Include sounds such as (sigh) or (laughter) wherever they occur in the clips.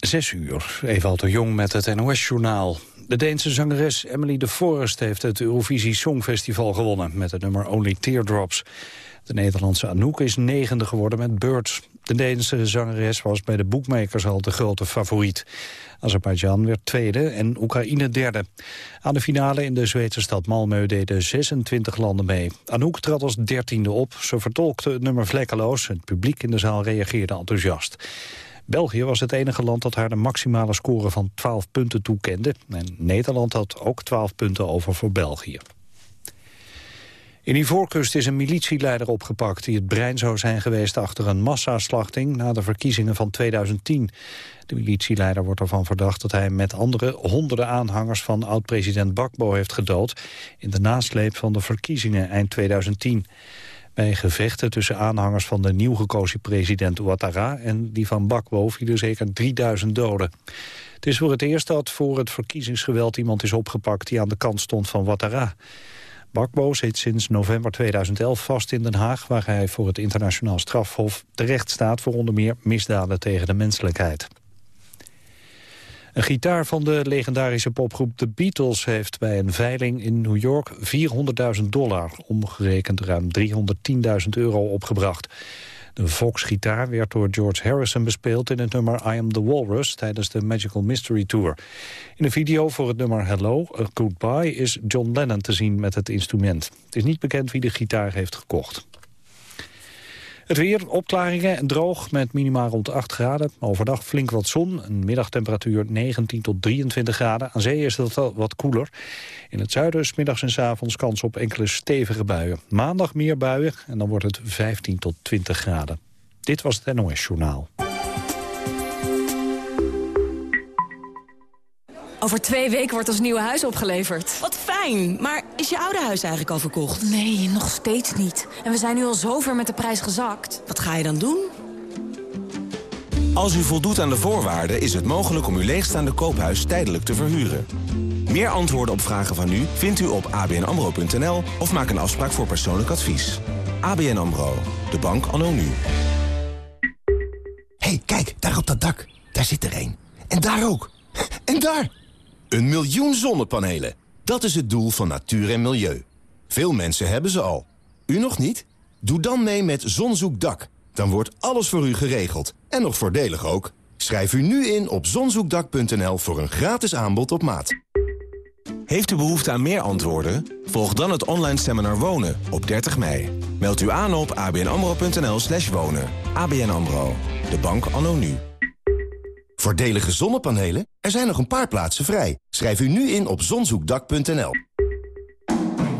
Zes uur, Ewald de Jong met het NOS-journaal. De Deense zangeres Emily de Forest heeft het Eurovisie Songfestival gewonnen... met het nummer Only Teardrops. De Nederlandse Anouk is negende geworden met Birds. De Deense zangeres was bij de boekmakers al de grote favoriet. Azerbeidzjan werd tweede en Oekraïne derde. Aan de finale in de Zweedse stad Malmö deden 26 landen mee. Anouk trad als dertiende op. Ze vertolkte het nummer vlekkeloos. Het publiek in de zaal reageerde enthousiast. België was het enige land dat haar de maximale score van 12 punten toekende. En Nederland had ook 12 punten over voor België. In Ivoorkust is een militieleider opgepakt die het brein zou zijn geweest achter een massaslachting na de verkiezingen van 2010. De militieleider wordt ervan verdacht dat hij met andere honderden aanhangers van oud-president Bakbo heeft gedood in de nasleep van de verkiezingen eind 2010. Bij gevechten tussen aanhangers van de nieuw gekozen president Ouattara en die van Bakbo vielen zeker 3000 doden. Het is voor het eerst dat voor het verkiezingsgeweld iemand is opgepakt die aan de kant stond van Ouattara. Bakbo zit sinds november 2011 vast in Den Haag... waar hij voor het internationaal strafhof terecht staat... voor onder meer misdaden tegen de menselijkheid. Een gitaar van de legendarische popgroep The Beatles heeft bij een veiling in New York 400.000 dollar, omgerekend ruim 310.000 euro opgebracht. De Fox-gitaar werd door George Harrison bespeeld in het nummer I Am The Walrus tijdens de Magical Mystery Tour. In de video voor het nummer Hello, A Goodbye is John Lennon te zien met het instrument. Het is niet bekend wie de gitaar heeft gekocht. Het weer, opklaringen en droog met minima rond 8 graden. Overdag flink wat zon, een middagtemperatuur 19 tot 23 graden. Aan zee is het wat koeler. In het zuiden is middags en s avonds kans op enkele stevige buien. Maandag meer buien en dan wordt het 15 tot 20 graden. Dit was het NOS Journaal. Over twee weken wordt ons nieuwe huis opgeleverd. Wat fijn, maar is je oude huis eigenlijk al verkocht? Nee, nog steeds niet. En we zijn nu al zover met de prijs gezakt. Wat ga je dan doen? Als u voldoet aan de voorwaarden is het mogelijk om uw leegstaande koophuis tijdelijk te verhuren. Meer antwoorden op vragen van u vindt u op abnamro.nl of maak een afspraak voor persoonlijk advies. ABN AMRO, de bank anno nu. hey, kijk, daar op dat dak. Daar zit er één. En daar ook. En daar! Een miljoen zonnepanelen. Dat is het doel van natuur en milieu. Veel mensen hebben ze al. U nog niet? Doe dan mee met Zonzoekdak. Dan wordt alles voor u geregeld. En nog voordelig ook. Schrijf u nu in op zonzoekdak.nl voor een gratis aanbod op maat. Heeft u behoefte aan meer antwoorden? Volg dan het online seminar Wonen op 30 mei. Meld u aan op abnamro.nl slash wonen. ABN AMRO. De bank anno nu. Voordelige zonnepanelen? Er zijn nog een paar plaatsen vrij. Schrijf u nu in op zonzoekdak.nl.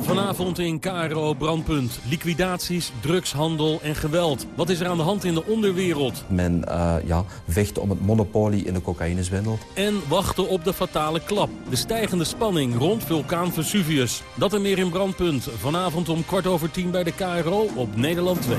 Vanavond in KRO Brandpunt. Liquidaties, drugshandel en geweld. Wat is er aan de hand in de onderwereld? Men uh, ja, vecht om het monopolie in de cocaïnezwendel. En wachten op de fatale klap. De stijgende spanning rond vulkaan Vesuvius. Dat en meer in Brandpunt. Vanavond om kwart over tien bij de KRO op Nederland 2.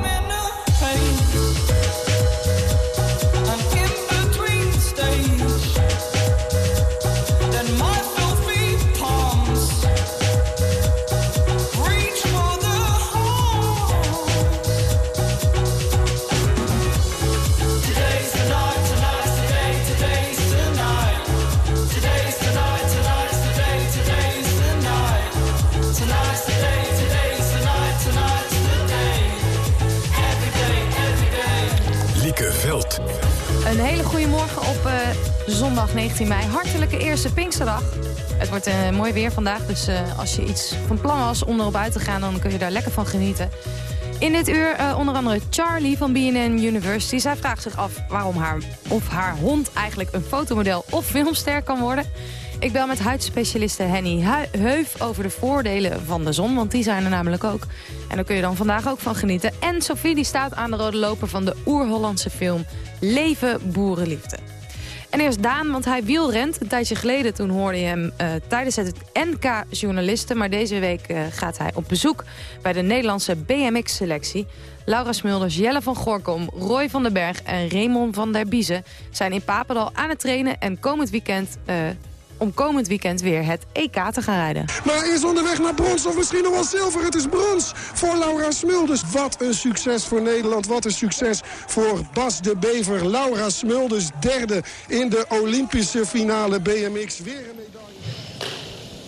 Zondag 19 mei. Hartelijke eerste Pinksterdag. Het wordt uh, mooi weer vandaag, dus uh, als je iets van plan was om erop uit te gaan... dan kun je daar lekker van genieten. In dit uur onder andere Charlie van BNN University. Zij vraagt zich af waarom haar, of haar hond eigenlijk een fotomodel of filmster kan worden. Ik bel met huidspecialiste Henny Heuf over de voordelen van de zon, want die zijn er namelijk ook. En daar kun je dan vandaag ook van genieten. En Sophie die staat aan de rode loper van de oer-Hollandse film Leven Boerenliefde. En eerst Daan, want hij wielrent. Een tijdje geleden toen hoorde je hem uh, tijdens het NK Journalisten. Maar deze week uh, gaat hij op bezoek bij de Nederlandse BMX-selectie. Laura Smulders, Jelle van Gorkom, Roy van den Berg en Raymond van der Biezen... zijn in Papendal aan het trainen en komend weekend... Uh, om komend weekend weer het EK te gaan rijden. Maar is onderweg naar brons of misschien nog wel zilver. Het is brons voor Laura Smulders. Wat een succes voor Nederland. Wat een succes voor Bas de Bever. Laura Smulders derde in de Olympische finale BMX. Weer een medaille.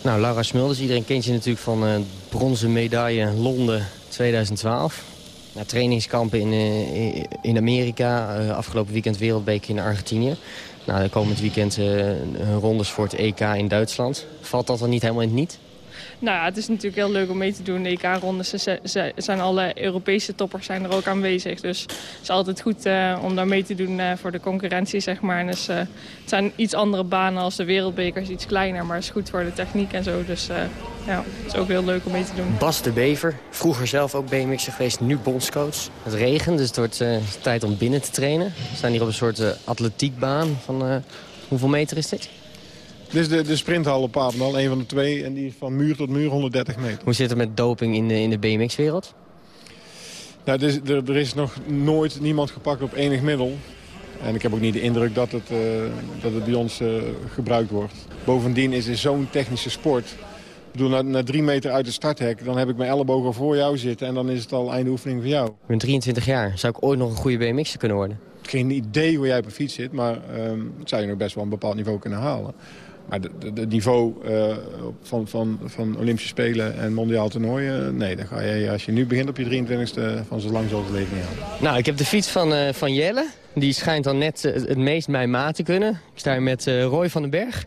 Nou, Laura Smulders, iedereen kent je natuurlijk van uh, bronzen medaille Londen 2012. Na trainingskampen in, uh, in Amerika, uh, afgelopen weekend wereldbeker in Argentinië. Nou, komend weekend uh, rondes voor het EK in Duitsland. Valt dat dan niet helemaal in het niet? Nou ja, het is natuurlijk heel leuk om mee te doen. De EK-rondes zijn alle Europese toppers zijn er ook aanwezig. Dus het is altijd goed uh, om daar mee te doen uh, voor de concurrentie, zeg maar. En dus, uh, het zijn iets andere banen als de wereldbekers, iets kleiner. Maar het is goed voor de techniek en zo. Dus ja, het is ook heel leuk om mee te doen. Bas de Bever, vroeger zelf ook BMX geweest, nu bondscoach. Het regent, dus het wordt tijd om binnen te trainen. We staan hier op een soort atletiekbaan van... hoeveel meter is dit? Dit is de, de sprinthal op Papendal, een van de twee. En die is van muur tot muur 130 meter. Hoe zit het met doping in de, in de BMX-wereld? Nou, er, is, er, er, is nog nooit niemand gepakt op enig middel. En ik heb ook niet de indruk dat het, uh, dat het bij ons uh, gebruikt wordt. Bovendien is het zo'n technische sport. Ik bedoel, na, na, drie meter uit het starthek, dan heb ik mijn ellebogen voor jou zitten... en dan is het al einde oefening voor jou. Ik ben 23 jaar. Zou ik ooit nog een goede BMX'er kunnen worden? Geen idee hoe jij op een fiets zit, maar um, zou je nog best wel een bepaald niveau kunnen halen. Maar het niveau uh, van, van, van Olympische Spelen en mondiaal toernooien... nee, dan ga je, als je nu begint op je 23e, van zo lang zal het leven niet halen. Nou, ik heb de fiets van, uh, van Jelle. Die schijnt dan net uh, het meest mijn maat te kunnen. Ik sta hier met Roy van den Berg.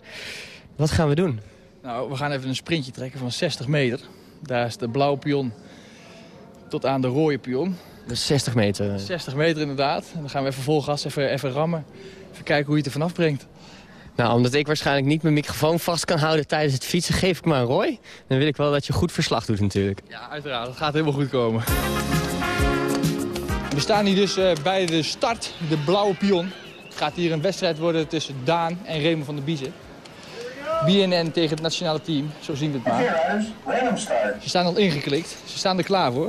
Wat gaan we doen? Nou, we gaan even een sprintje trekken van 60 meter. Daar is de blauwe pion tot aan de rode pion. Dus 60 meter? 60 meter inderdaad. En dan gaan we even vol gas, even, even rammen. Even kijken hoe je het er vanaf brengt. Nou, omdat ik waarschijnlijk niet mijn microfoon vast kan houden tijdens het fietsen, geef ik maar een Roy. Dan wil ik wel dat je goed verslag doet natuurlijk. Ja, uiteraard. Dat gaat helemaal goed komen. We staan hier dus uh, bij de start, de blauwe pion. Het gaat hier een wedstrijd worden tussen Daan en Raymond van der Biezen. BNN tegen het nationale team, zo zien we het maar. Ze staan al ingeklikt, ze staan er klaar voor.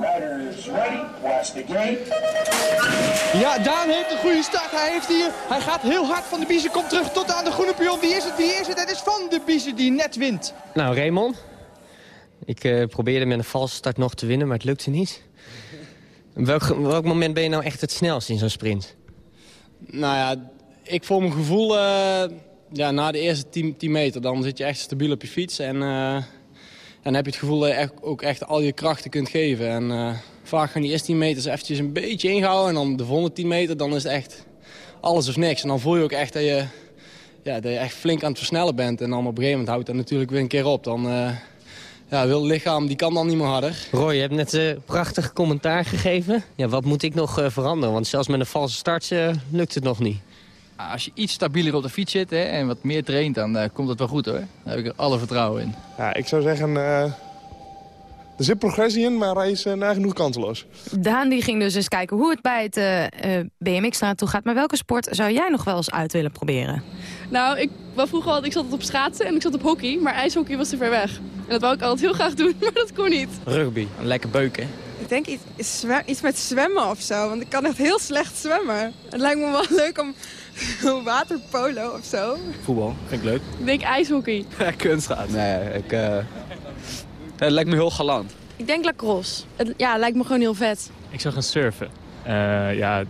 Ja, Daan heeft een goede start. Hij, heeft hier, hij gaat heel hard van de Biezen, komt terug tot aan de groene pion. Wie is het, wie is het? Het is van de Biezen die net wint. Nou, Raymond. Ik uh, probeerde met een valse start nog te winnen, maar het lukte niet. Op welk, welk moment ben je nou echt het snelst in zo'n sprint? Nou ja, ik voor mijn gevoel... Uh ja, na de eerste 10, 10 meter dan zit je echt stabiel op je fiets. En, dan heb je het gevoel dat je echt, ook echt al je krachten kunt geven. En uh, vaak gaan die eerste 10 meters eventjes een beetje ingehouden. En dan de volgende 10 meter dan is het echt alles of niks. En dan voel je ook echt dat je, ja, dat je echt flink aan het versnellen bent. En dan op een gegeven moment houdt dat natuurlijk weer een keer op. Dan uh, ja, wil het lichaam die kan dan niet meer harder. Roy, je hebt net een prachtig commentaar gegeven. Ja, wat moet ik nog veranderen? Want zelfs met een valse start lukt het nog niet. Als je iets stabieler op de fiets zit hè, en wat meer traint, dan uh, komt het wel goed hoor. Daar heb ik er alle vertrouwen in. Ja, ik zou zeggen, uh, er zit progressie in, maar hij is uh, nagenoeg kanteloos. Daan die ging dus eens kijken hoe het bij het BMX toe gaat. Maar welke sport zou jij nog wel eens uit willen proberen? Nou, ik was vroeger al, ik zat op schaatsen en ik zat op hockey, maar ijshockey was te ver weg. En dat wou ik altijd heel graag doen, (laughs) maar dat kon niet. Rugby, lekker beuken. Ik denk iets, iets met zwemmen of zo, want ik kan echt heel slecht zwemmen. Het lijkt me wel (laughs) leuk om (laughs) waterpolo of zo. Voetbal, vind ik leuk. Ik denk ijshockey. (laughs) Ja, kunstschaats. Nee, ik, uh... het lijkt me heel galant. Ik denk lacrosse. Het, ja, lijkt me gewoon heel vet. Ik zou gaan surfen. Uh, ja,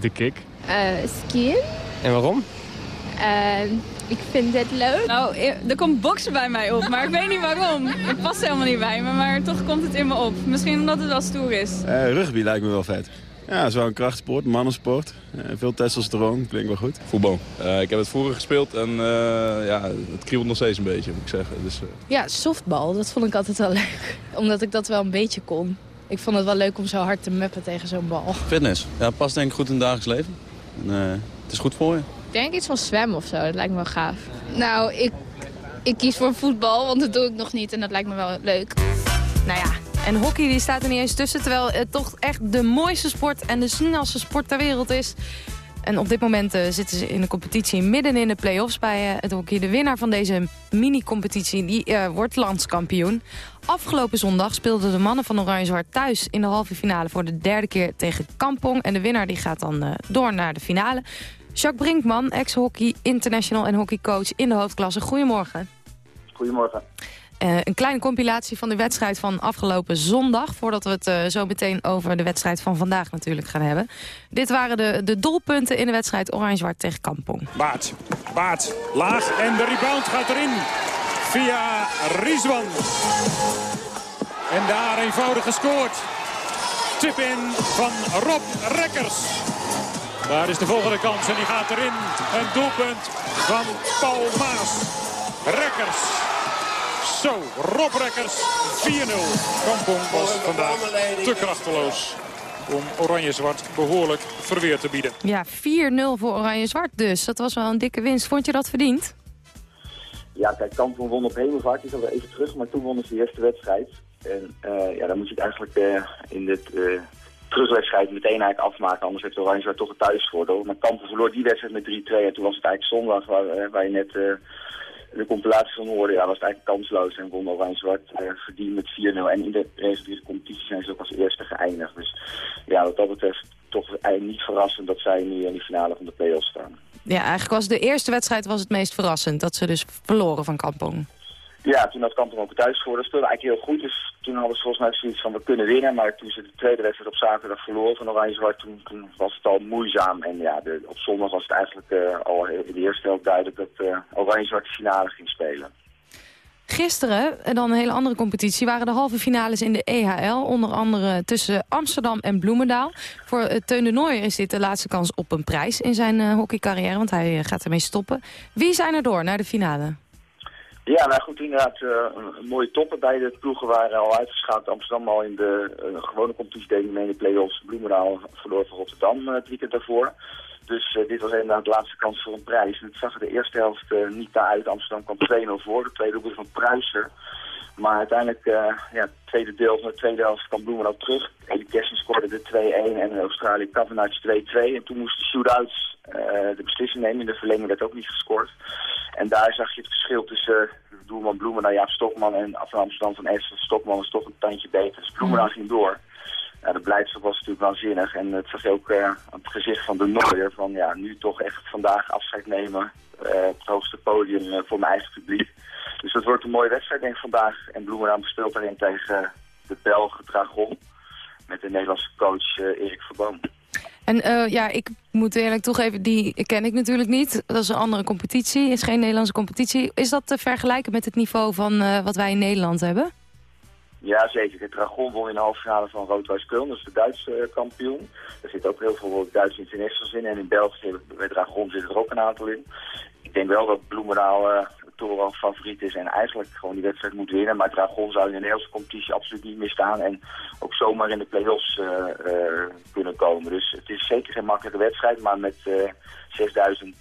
de kick. Uh, skiën. En waarom? ik vind het leuk. Nou, er komt boksen bij mij op, maar ik weet niet waarom. Het past helemaal niet bij me, maar toch komt het in me op. Misschien omdat het wel stoer is. rugby lijkt me wel vet. Ja, het is wel een krachtsport, een mannensport. Uh, veel testosteron, klinkt wel goed. Voetbal. Uh, ik heb het vroeger gespeeld en uh, ja, het kriebelt nog steeds een beetje, moet ik zeggen. Dus, Ja, softbal, dat vond ik altijd wel (laughs) leuk. Omdat ik dat wel een beetje kon. Ik vond het wel leuk om zo hard te meppen tegen zo'n bal. Fitness, ja, past denk ik goed in het dagelijks leven. En, het is goed voor je. Ik denk iets van zwemmen of zo, dat lijkt me wel gaaf. Nou, ik Ik kies voor voetbal, want dat doe ik nog niet en dat lijkt me wel leuk. Nou ja, en hockey die staat er niet eens tussen... terwijl het toch echt de mooiste sport en de snelste sport ter wereld is. En op dit moment uh, zitten ze in de competitie midden in de play-offs bij uh, het hockey. De winnaar van deze mini-competitie die uh, wordt landskampioen. Afgelopen zondag speelden de mannen van Oranje-Zwart thuis in de halve finale... voor de derde keer tegen Kampong. En de winnaar die gaat dan door naar de finale. Jacques Brinkman, ex-hockey international en hockeycoach in de hoofdklasse. Goedemorgen. Goedemorgen. Uh, een kleine compilatie van de wedstrijd van afgelopen zondag... voordat we het uh, zo meteen over de wedstrijd van vandaag natuurlijk gaan hebben. Dit waren de, de doelpunten in de wedstrijd Oranje-Zwart tegen Kampong. Baat, Baat, laag en de rebound gaat erin via Rizwan. En daar eenvoudig gescoord. Tip in van Rob Rekkers. Daar is de volgende kans en die gaat erin. Een doelpunt van Paul Maas. Rekkers zo, Rob Rekkers, 4-0. Kampong was vandaag te krachteloos om Oranje-Zwart behoorlijk verweer te bieden. Ja, 4-0 voor Oranje-Zwart dus. Dat was wel een dikke winst. Vond je dat verdiend? Ja, kijk, Kampong won op Hemelvaart. Ik alweer even terug, maar toen wonnen ze de eerste wedstrijd. En uh, ja, dan moet je het eigenlijk uh, in dit uh, terugwedstrijd meteen eigenlijk afmaken. Anders heeft Oranje-Zwart toch een thuisvoordeel. Maar Kampong verloor die wedstrijd met 3-2 en toen was het eigenlijk zondag waar, waar je net de compilatie van hoorde, ja, was het eigenlijk kansloos en won Oranje-Zwart uh, verdiend met 4-0. En in de reguliere competitie zijn ze ook als eerste geëindigd. Dus ja, wat dat betreft toch eigenlijk niet verrassend dat zij nu in de finale van de play-offs staan. Ja, eigenlijk was de eerste wedstrijd was het meest verrassend. Dat ze dus verloren van Kampong. Ja, toen had Kampong ook thuis. Dat speelde eigenlijk heel goed. Dus toen hadden ze volgens mij zoiets van we kunnen winnen. Maar toen ze de tweede wedstrijd op zaterdag verloren van Oranje-Zwart, toen, toen, was het al moeizaam. En ja, de, op zondag was het eigenlijk uh, al in de eerste duidelijk dat uh, Oranje-Zwart de finale ging spelen. Gisteren, en dan een hele andere competitie, waren de halve finales in de EHL. Onder andere tussen Amsterdam en Bloemendaal. Voor uh, Teun de Nooijer is dit de laatste kans op een prijs in zijn hockeycarrière. Want hij gaat ermee stoppen. Wie zijn er door naar de finale? Ja, nou goed, inderdaad uh, een mooie toppen. Beide ploegen waren al uitgeschakeld. Amsterdam al in de uh, gewone competitie mee de play-offs. Bloemendaal verloor van Rotterdam uh, drie keer daarvoor. Dus dit was inderdaad de laatste kans voor een prijs. En het zag er de eerste helft niet naar uit. Amsterdam kwam 2-0 voor. De tweede doelpunt van Pruiser. Maar uiteindelijk, ja, het tweede deel van de tweede helft kwam Bloemendaal terug. Eddie Kessen scoorde de 2-1 en Australië Cavenagh 2-2. En toen moesten de shootouts de beslissing nemen. In de verlenging werd ook niet gescoord. En daar zag je het verschil tussen doelman Bloemen naar Jaap Stokman en van Amsterdam van Essen. Stokman was toch een tandje beter. Dus Bloemen ging door. Ja, de blijdschap was natuurlijk waanzinnig. En het zag je ook uh, op het gezicht van de Nooier. Van ja, nu toch echt vandaag afscheid nemen. Op het hoogste podium uh, voor mijn eigen publiek. Dus dat wordt een mooie wedstrijd denk ik vandaag. En Bloemendaal speelt daarin tegen de Belgen Dragon. Met de Nederlandse coach Erik Verboom. En uh, ja, ik moet eerlijk toegeven, die ken ik natuurlijk niet. Dat is een andere competitie, is geen Nederlandse competitie. Is dat te vergelijken met het niveau van uh, wat wij in Nederland hebben? Ja, zeker. De Dragon won in de halve finale van Rood-Wijs Köln, dat is de Duitse uh, kampioen. Er zitten ook heel veel Duitse internationals in. En in België, bij Dragon zit er ook een aantal in. Ik denk wel dat Bloemendaal toch wel favoriet is en eigenlijk gewoon die wedstrijd moet winnen. Maar Dragon zou in de Nederlandse competitie absoluut niet meer staan en ook zomaar in de play-offs uh, uh, kunnen komen. Dus het is zeker geen makkelijke wedstrijd, maar met uh, 6000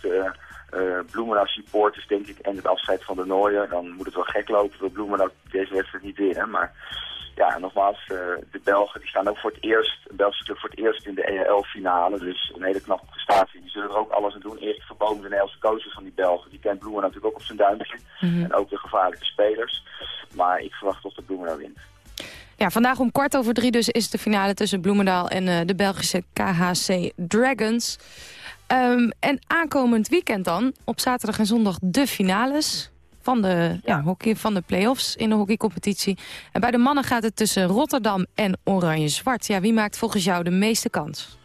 Bloemendaal supporters denk ik en het afscheid van de Nooier, dan moet het wel gek lopen dat Bloemendaal deze wedstrijd niet winnen. Maar ja, nogmaals, uh, de Belgen die staan ook voor het eerst, de Belgische club voor het eerst in de EHL-finale. Dus een hele knappe prestatie. Die zullen er ook alles aan doen. Erik Verboom, de Nederlandse coach van die Belgen, die kent Bloemen natuurlijk ook op zijn duimpje. Mm -hmm. En ook de gevaarlijke spelers. Maar ik verwacht toch dat Bloemendaal wint. Ja, vandaag om kwart over drie dus is de finale tussen Bloemendaal en uh, de Belgische KHC Dragons. Um, en aankomend weekend dan, op zaterdag en zondag de finales van de, ja, hockey, van de play-offs in de hockeycompetitie. En bij de mannen gaat het tussen Rotterdam en Oranje-Zwart. Ja, wie maakt volgens jou de meeste kans?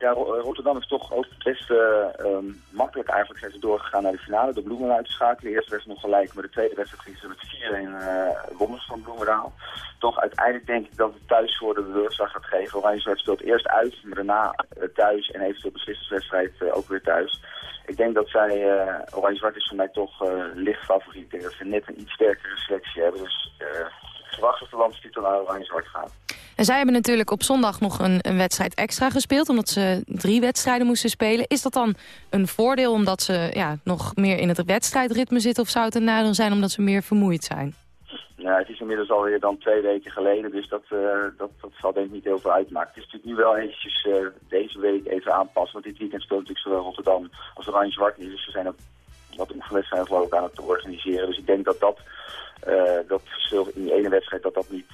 Ja, Rotterdam is toch ook best uh, um, makkelijk eigenlijk zijn ze doorgegaan naar de finale. De Bloemen uit te schakelen. De eerste wedstrijd nog gelijk, maar de tweede wedstrijd gingen ze met 4-1 uh, wonnen van Bloemendaal. Toch uiteindelijk denk ik dat het thuis voor de beurtslag gaat geven. Oranje-Zwart speelt eerst uit, maar daarna uh, thuis en eventueel beslissingswedstrijd ook weer thuis. Ik denk dat zij, uh, Oranje-Zwart is voor mij toch uh, licht favoriet. Ik denk dat ze net een iets sterkere selectie hebben. Dus uh, verwacht dat de landstitel naar Oranje-Zwart gaat. En zij hebben natuurlijk op zondag nog een, een wedstrijd extra gespeeld... omdat ze drie wedstrijden moesten spelen. Is dat dan een voordeel omdat ze ja, nog meer in het wedstrijdritme zitten... of zou het een nadeel zijn omdat ze meer vermoeid zijn? Ja, het is inmiddels alweer dan twee weken geleden, dus dat, uh, dat, dat zal denk ik niet heel veel uitmaken. Het is natuurlijk nu wel eventjes uh, deze week even aanpassen, want dit weekend speelt natuurlijk zowel Rotterdam als Oranje-Zwart niet. Dus we zijn ook wat oefenwedstrijden geloof ik aan het organiseren. Dus ik denk dat dat, dat verschil in die ene wedstrijd, dat dat niet,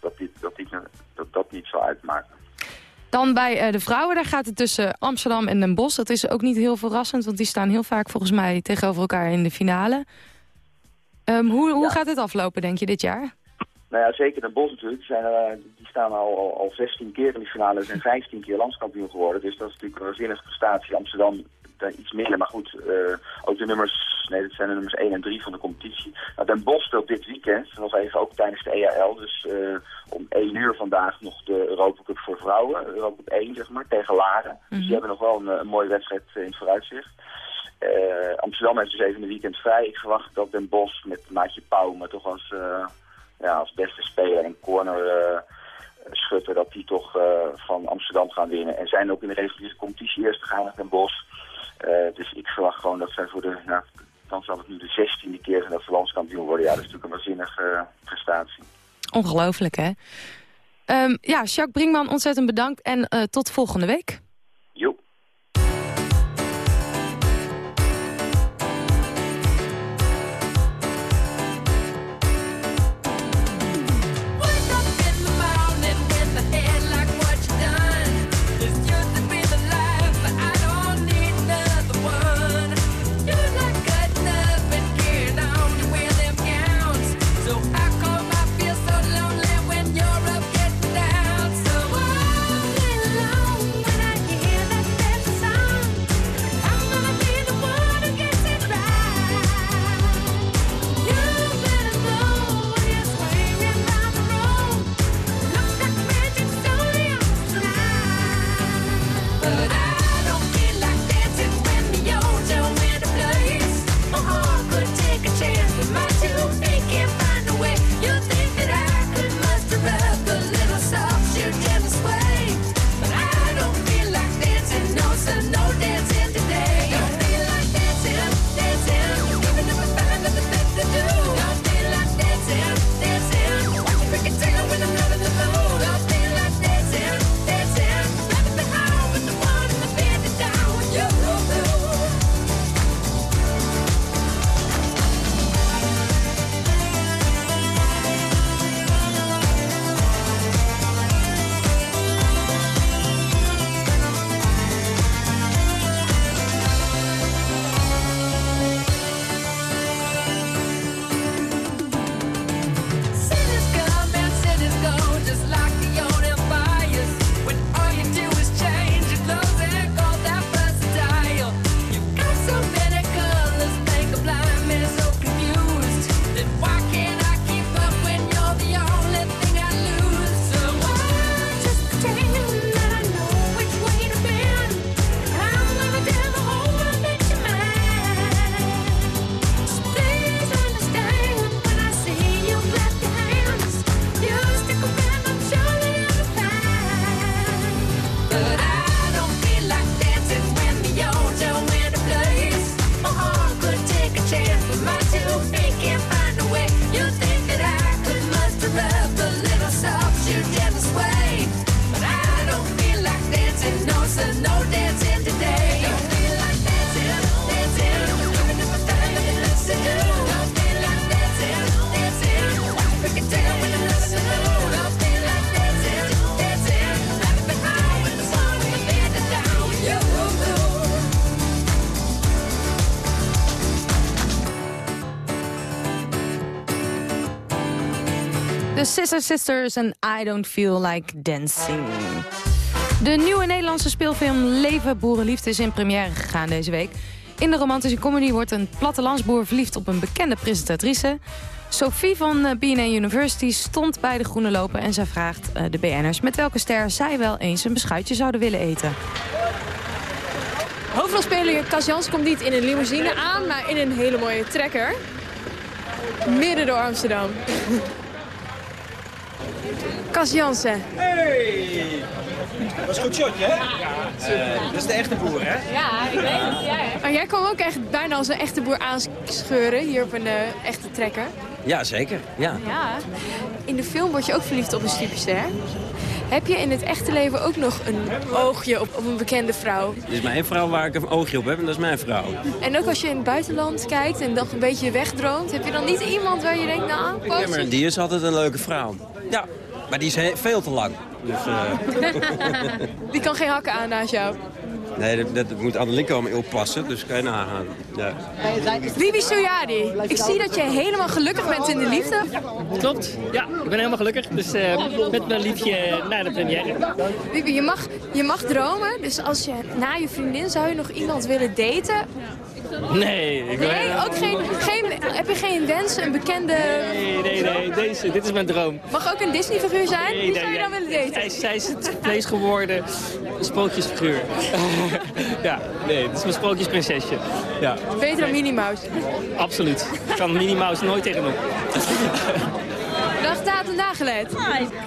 dat, dit, dat, dit, dat, dat niet zal uitmaken. Dan bij de vrouwen, daar gaat het tussen Amsterdam en Den Bosch. Dat is ook niet heel verrassend, want die staan heel vaak volgens mij tegenover elkaar in de finale. Um, hoe hoe gaat het aflopen, denk je, dit jaar? Nou ja, zeker Den Bosch natuurlijk. Die, zijn, uh, die staan al, al, al 16 keer in de finale en 15 keer landskampioen geworden. Dus dat is natuurlijk een waanzinnige prestatie. Amsterdam iets minder, maar goed, uh, ook de nummers, nee, dat zijn de nummers 1 en 3 van de competitie. Nou, Den Bosch speelt dit weekend, nog even ook tijdens de EAL, dus uh, om 1 uur vandaag nog de Europa Cup voor vrouwen, Europa Cup 1 zeg maar, tegen Laren. Mm -hmm. Dus die hebben nog wel een, een mooie wedstrijd in het vooruitzicht. Amsterdam heeft dus even een weekend vrij. Ik verwacht dat Den Bosch met Maatje Pauw, maar toch als, ja, als beste speler en corner schutter, dat die toch van Amsterdam gaan winnen. En zijn ook in de reguliere competitie eerst gegaan naar Den Bosch. Dus ik verwacht gewoon dat zij voor de, nou, dan zal het nu de zestiende keer zijn dat ze landskampioen worden. Ja, dat is natuurlijk een waanzinnige prestatie. Ongelooflijk, hè? Um, ja, Jacques Brinkman, ontzettend bedankt en tot volgende week. Sisters en I Don't Feel Like Dancing. De nieuwe Nederlandse speelfilm Leven Boerenliefde is in première gegaan deze week. In de romantische comedy wordt een plattelandsboer verliefd op een bekende presentatrice. Sophie van eh, BNA University stond bij de Groene Lopen en zij vraagt uh, de BN'ers met welke ster zij wel eens een beschuitje zouden willen eten. Hoofdrolspeler Cas Jans komt niet in een limousine aan, maar in een hele mooie trekker. Midden door Amsterdam. Cas Jansen. Hey! Dat is een goed shotje, hè? Ja, dat is de echte boer, hè? Ja, ik weet het. Ja, Maar jij kwam ook echt bijna als een echte boer aanscheuren hier op een eh, echte trekker. Ja, zeker. Ja. Ja. In de film word je ook verliefd op een superster. Heb je in het echte leven ook nog een oogje op, op een bekende vrouw? Er is maar één vrouw waar ik een oogje op heb en dat is mijn vrouw. En ook als je in het buitenland kijkt en dan een beetje wegdroomt... heb je dan niet iemand waar je denkt, nou, Cameron die is altijd een leuke vrouw. Ja, maar die is veel te lang. Dus, eh, (laughs) Die kan geen hakken aan naast jou. Nee, dat, dat moet Anneliek komen oppassen, dus kan je nagaan. Ja. Bibi Soyadi, ik zie dat je helemaal gelukkig bent in de liefde. Klopt, ja, ik ben helemaal gelukkig. Dus eh, met mijn liefje naar de première. Bibi, je mag, je mag dromen, dus als je na je vriendin zou je nog iemand willen daten... Nee, ik ben... Nee, ook geen, geen, heb je geen wens, een bekende... Nee, nee, nee, deze, dit is mijn droom. Mag ook een Disney-figuur zijn? Wie zou je dan willen daten? Zij, zij is het vlees geworden sprookjesfiguur. (laughs) ja, nee, het is mijn sprookjesprinsesje. Ja, Beter dan Minnie Mouse. absoluut. Ik kan Minnie Mouse nooit tegenop. (laughs) Dag Taat en Dagelet.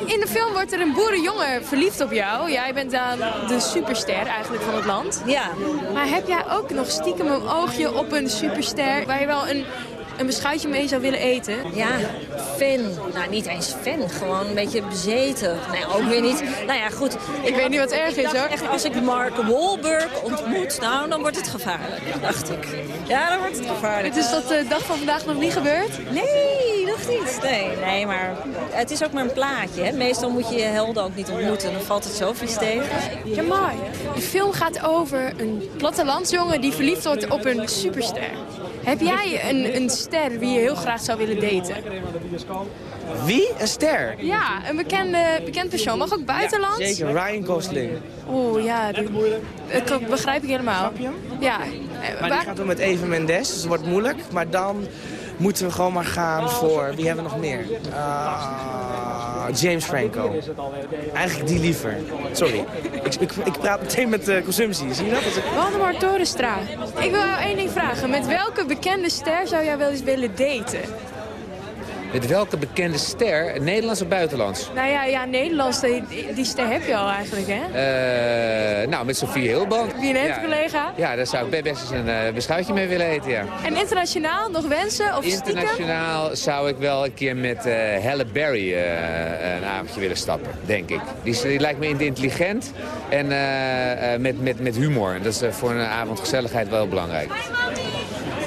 In de film wordt er een boerenjongen verliefd op jou. Jij bent dan de superster eigenlijk van het land. Ja. Maar heb jij ook nog stiekem een oogje op een superster... waar je wel een, een beschuitje mee zou willen eten? Ja, fan. Nou, niet eens fan. Gewoon een beetje bezeten. Nee, ook weer niet. Nou ja, goed. Ik weet niet wat erg is, hoor. echt, als ik Mark Wahlberg ontmoet, nou, dan wordt het gevaarlijk, dacht ik. Ja, dan wordt het gevaarlijk. Het is dat de dag van vandaag nog niet gebeurd? Nee, nog niet. Nee, nee, maar het is ook maar een plaatje. Hè. Meestal moet je je helden ook niet ontmoeten. Dan valt het zo vies tegen. Ja, mooi. De film gaat over een plattelandsjongen die verliefd wordt op een superster. Heb jij een, een ster wie je heel graag zou willen daten? Wie? Een ster? Ja, een bekende, bekend persoon. Mag ook buitenland? Zeker, Ryan Gosling. Oeh, ja. die- Dat begrijp ik helemaal. Ja. Maar die gaat doen met Eva Mendes, dus het wordt moeilijk. Maar dan moeten we gewoon maar gaan voor... Wie hebben we nog meer? Ah, James Franco. Eigenlijk die liever. Sorry. Ik, ik, ik praat meteen met de consumptie. Zie je dat? Waldemar Torenstra. Ik wil jou één ding vragen. Met welke bekende ster zou jij wel eens willen daten? Met welke bekende ster, Nederlands of buitenlands? Nou ja, ja Nederlands, die, die ster heb je al eigenlijk, hè? Eh, nou, met Sofie Hilband. Wie een collega. Ja, daar zou ik best eens een eh, beschuitje mee willen eten, ja. En internationaal, nog wensen of stiekem? Internationaal zou ik wel een keer met eh Halle Berry een avondje willen stappen, denk ik. Die, lijkt me intelligent en met, met, met humor. Dat is voor een avond gezelligheid wel belangrijk.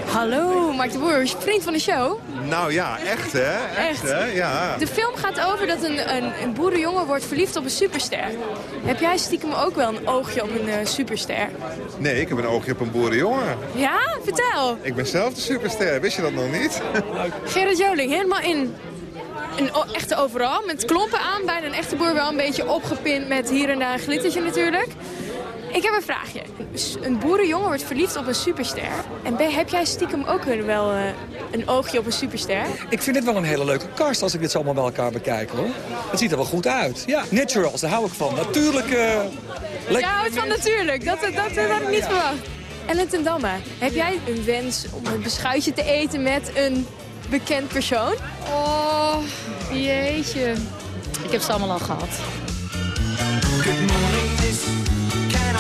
Hallo, Mark de Boer, vriend van de show. Nou ja, echt hè? Echt? hè? Ja. De film gaat over dat een, een, een boerenjongen wordt verliefd op een superster. Heb jij stiekem ook wel een oogje op een eh, superster? Nee, ik heb een oogje op een boerenjongen. Ja? Vertel. Ik ben zelf de superster, wist je dat nog niet? Gerrit Joling, helemaal in een echte overal, met klompen aan. Bijna een echte boer, wel een beetje opgepind met hier en daar een glittertje natuurlijk. Ik heb een vraagje. Een boerenjongen wordt verliefd op een superster. En ben- heb jij stiekem ook wel eh, een oogje op een superster? Ik vind dit wel een hele leuke kast als ik dit zo allemaal bij elkaar bekijk hoor. Het ziet er wel goed uit. Ja, naturals, daar hou ik van. Natuurlijk. eh lekker. Ja, houdt van natuurlijk. Dat, dat, dat had ik niet verwacht. Ellen ten Damme, heb jij een wens om een beschuitje te eten met een bekend persoon? Oh, jeetje. Ik heb ze allemaal al gehad.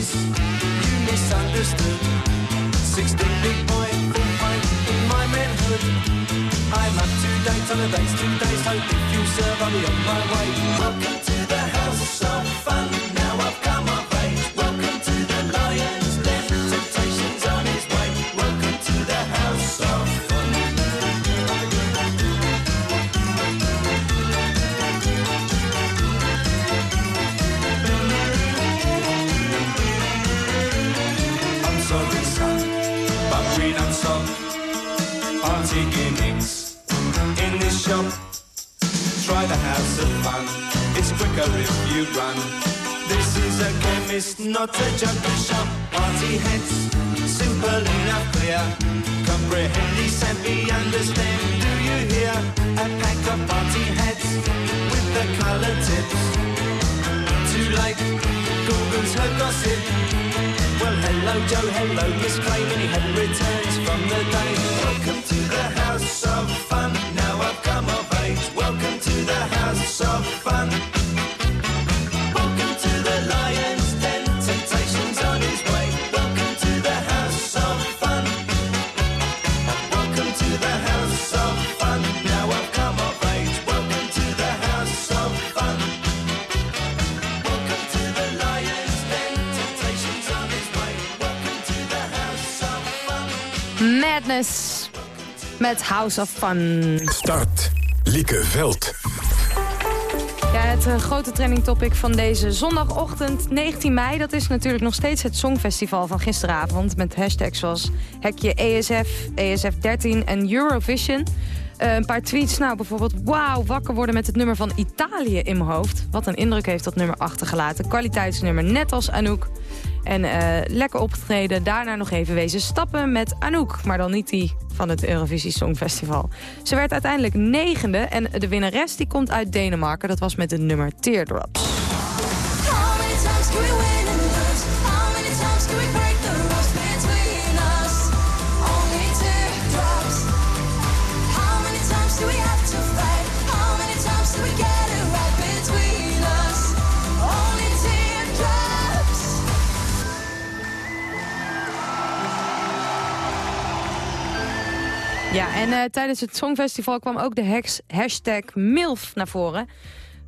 no. You misunderstood. 16 big boy, full pint in my manhood. I'm up to date on the dates today, so if you serve, I'll be on my way. Welcome to the house quicker if you run. This is a chemist, not a jungle shop. Party heads, simple enough, clear. Comprehend these and be understand. Do you hear? A pack of party heads with the color tips. Too late, Google's her gossip. Well, hello, Joe, hello, Miss Claiming he hadn't returns from the day. Welcome to the house of fun. Met House of Fun. Start. Lieke Veld. Ja, het eh, grote trending topic van deze zondagochtend 19 mei... dat is natuurlijk nog steeds het Songfestival van gisteravond... met hashtags zoals hekje ESF, ESF13 en Eurovision... Eh, een paar tweets, nou bijvoorbeeld... wauw, wakker worden met het nummer van Italië in mijn hoofd. Wat een indruk heeft dat nummer achtergelaten. Kwaliteitsnummer, net als Anouk. En eh, lekker opgetreden. Daarna nog even wezen stappen met Anouk. Maar dan niet die van het Eurovisie Songfestival. Ze werd uiteindelijk negende. En de winnares die komt uit Denemarken. Dat was met het nummer Teardrops. Ja, en eh, tijdens het Songfestival kwam ook de heks hashtag MILF naar voren.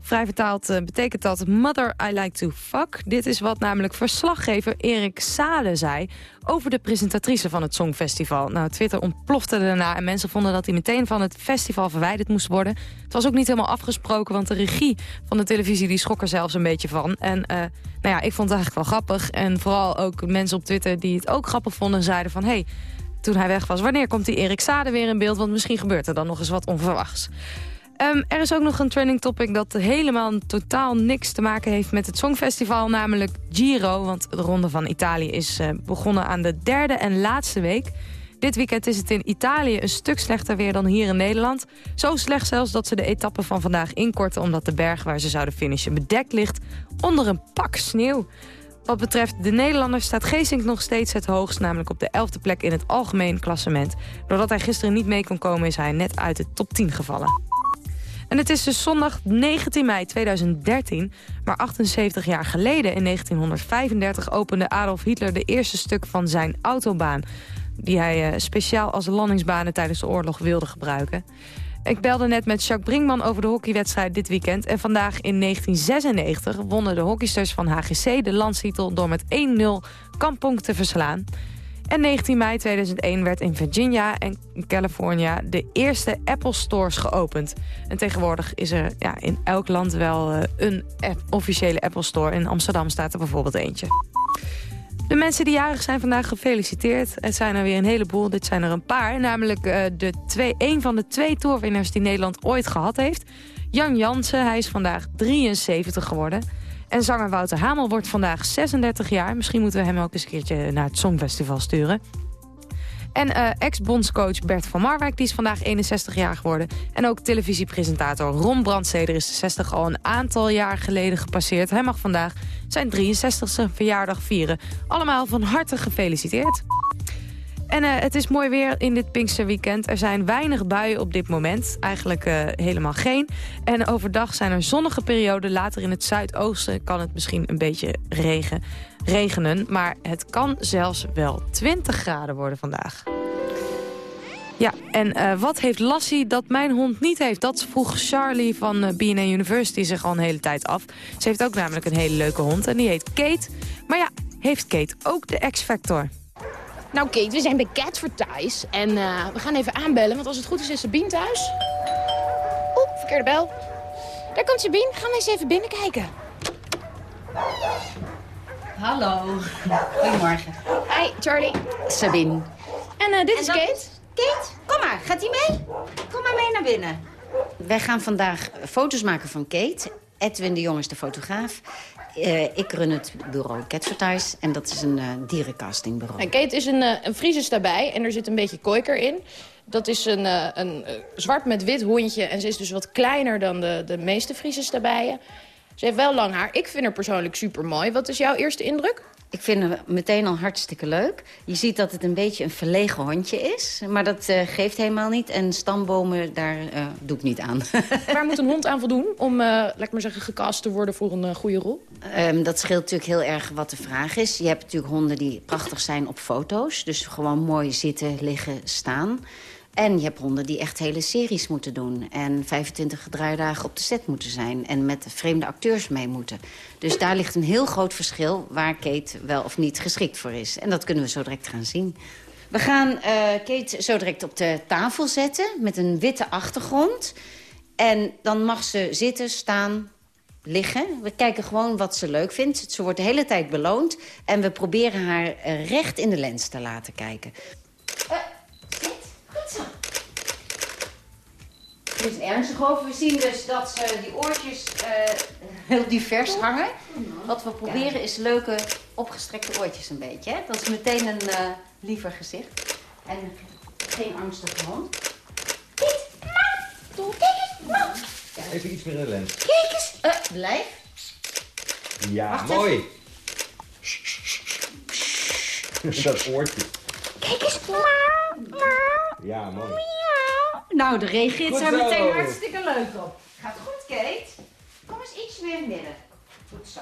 Vrij vertaald eh, betekent dat Mother I Like to Fuck. Dit is wat namelijk verslaggever Erik Sade zei over de presentatrice van het Songfestival. Nou, Twitter ontplofte daarna en mensen vonden dat hij meteen van het festival verwijderd moest worden. Het was ook niet helemaal afgesproken, want de regie van de televisie die schrok er zelfs een beetje van. En eh, nou ja, ik vond het eigenlijk wel grappig. En vooral ook mensen op Twitter die het ook grappig vonden, zeiden van... Hey, toen hij weg was, wanneer komt die Erik Sade weer in beeld? Want misschien gebeurt er dan nog eens wat onverwachts. Ehm, er is ook nog een trending topic dat helemaal totaal niks te maken heeft met het Songfestival, namelijk Giro. Want de Ronde van Italië is eh, begonnen aan de derde en laatste week. Dit weekend is het in Italië een stuk slechter weer dan hier in Nederland. Zo slecht zelfs dat ze de etappe van vandaag inkorten... omdat de berg waar ze zouden finishen bedekt ligt onder een pak sneeuw. Wat betreft de Nederlanders staat Geesink nog steeds het hoogst... namelijk op de 11e plek in het algemeen klassement. Doordat hij gisteren niet mee kon komen is hij net uit de top 10 gevallen. En het is dus zondag 19 mei 2013, maar 78 jaar geleden in 1935 opende Adolf Hitler de eerste stuk van zijn autobaan. Die hij eh, speciaal als landingsbanen tijdens de oorlog wilde gebruiken. Ik belde net met Jacques Brinkman over de hockeywedstrijd dit weekend. En vandaag in 1996 wonnen de hockeysters van HGC de landstitel door met 1-0 Kampong te verslaan. En 19 mei 2001 werd in Virginia en California de eerste Apple Stores geopend. En tegenwoordig is er ja, in elk land wel eh, een officiële Apple Store. In Amsterdam staat er bijvoorbeeld eentje. De mensen die jarig zijn vandaag gefeliciteerd. Het zijn er weer een heleboel. Dit zijn er een paar. Namelijk eh, de twee, een van de twee toerwinners die Nederland ooit gehad heeft. Jan Jansen, hij is vandaag 73 geworden. En zanger Wouter Hamel wordt vandaag 36 jaar. Misschien moeten we hem ook eens een keertje naar het Songfestival sturen. En eh, ex-bondscoach Bert van Marwijk die is vandaag 61 jaar geworden. En ook televisiepresentator Ron Brandsteder is de 60 al een aantal jaar geleden gepasseerd. Hij mag vandaag zijn 63ste verjaardag vieren. Allemaal van harte gefeliciteerd. En eh, het is mooi weer in dit Pinksterweekend. Er zijn weinig buien op dit moment. Eigenlijk eh, helemaal geen. En overdag zijn er zonnige perioden. Later in het zuidoosten kan het misschien een beetje regen, regenen. Maar het kan zelfs wel 20 graden worden vandaag. Ja, en eh, wat heeft Lassie dat mijn hond niet heeft? Dat vroeg Charlie van BNA University zich al een hele tijd af. Ze heeft ook namelijk een hele leuke hond en die heet Kate. Maar ja, heeft Kate ook de X-Factor? Nou Kate, we zijn bij Catvertise en eh, we gaan even aanbellen, want als het goed is is Sabine thuis. Oeh, verkeerde bel. Daar komt Sabine, gaan we eens even binnenkijken. Hallo. Goedemorgen. Hi, Charlie. Sabine. En eh, dit En is Kate. is Kate, kom maar. Gaat hij mee? Kom maar mee naar binnen. wij gaan vandaag foto's maken van Kate. Edwin de Jong is de fotograaf. Eh, ik run het bureau Catvertise en dat is een eh, dierencastingbureau. En Kate is een, eh, een Frieses daarbij en er zit een beetje koiker in. Dat is een, eh, een eh, zwart met wit hondje en ze is dus wat kleiner dan de, de meeste Frieses daarbij. Ze heeft wel lang haar. Ik vind haar persoonlijk super mooi. Wat is jouw eerste indruk? Ik vind hem meteen al hartstikke leuk. Je ziet dat het een beetje een verlegen hondje is. Maar dat eh, geeft helemaal niet. En stambomen, daar eh, doe ik niet aan. (laughs) Waar moet een hond aan voldoen om, eh laat ik maar zeggen, gecast te worden voor een goede rol? Ehm, dat scheelt natuurlijk heel erg wat de vraag is. Je hebt natuurlijk honden die prachtig zijn op foto's. Dus gewoon mooi zitten, liggen, staan. En je hebt honden die echt hele series moeten doen. En 25 draaidagen op de set moeten zijn. En met vreemde acteurs mee moeten. Dus daar ligt een heel groot verschil waar Kate wel of niet geschikt voor is. En dat kunnen we zo direct gaan zien. We gaan eh, Kate zo direct op de tafel zetten met een witte achtergrond. En dan mag ze zitten, staan, liggen. We kijken gewoon wat ze leuk vindt. Ze wordt de hele tijd beloond. En we proberen haar eh, recht in de lens te laten kijken. Eh, Dit is ernstig over. We zien dus dat ze die oortjes eh, heel divers hangen. Wat we proberen is leuke opgestrekte oortjes een beetje. Hè? Dat is meteen een eh, liever gezicht. En geen angstige hond. Dit, mam, kijk eens, mam. Even iets meer in de lens. Kijk eens. Eh, blijf. Ja, Wacht mooi. Dat oortje. Kijk eens. Mam, mam. Ja, mooi. Nou, de reageert daar zo. meteen hartstikke leuk op. Gaat goed, Kate. Kom eens iets meer in het midden. Goed zo.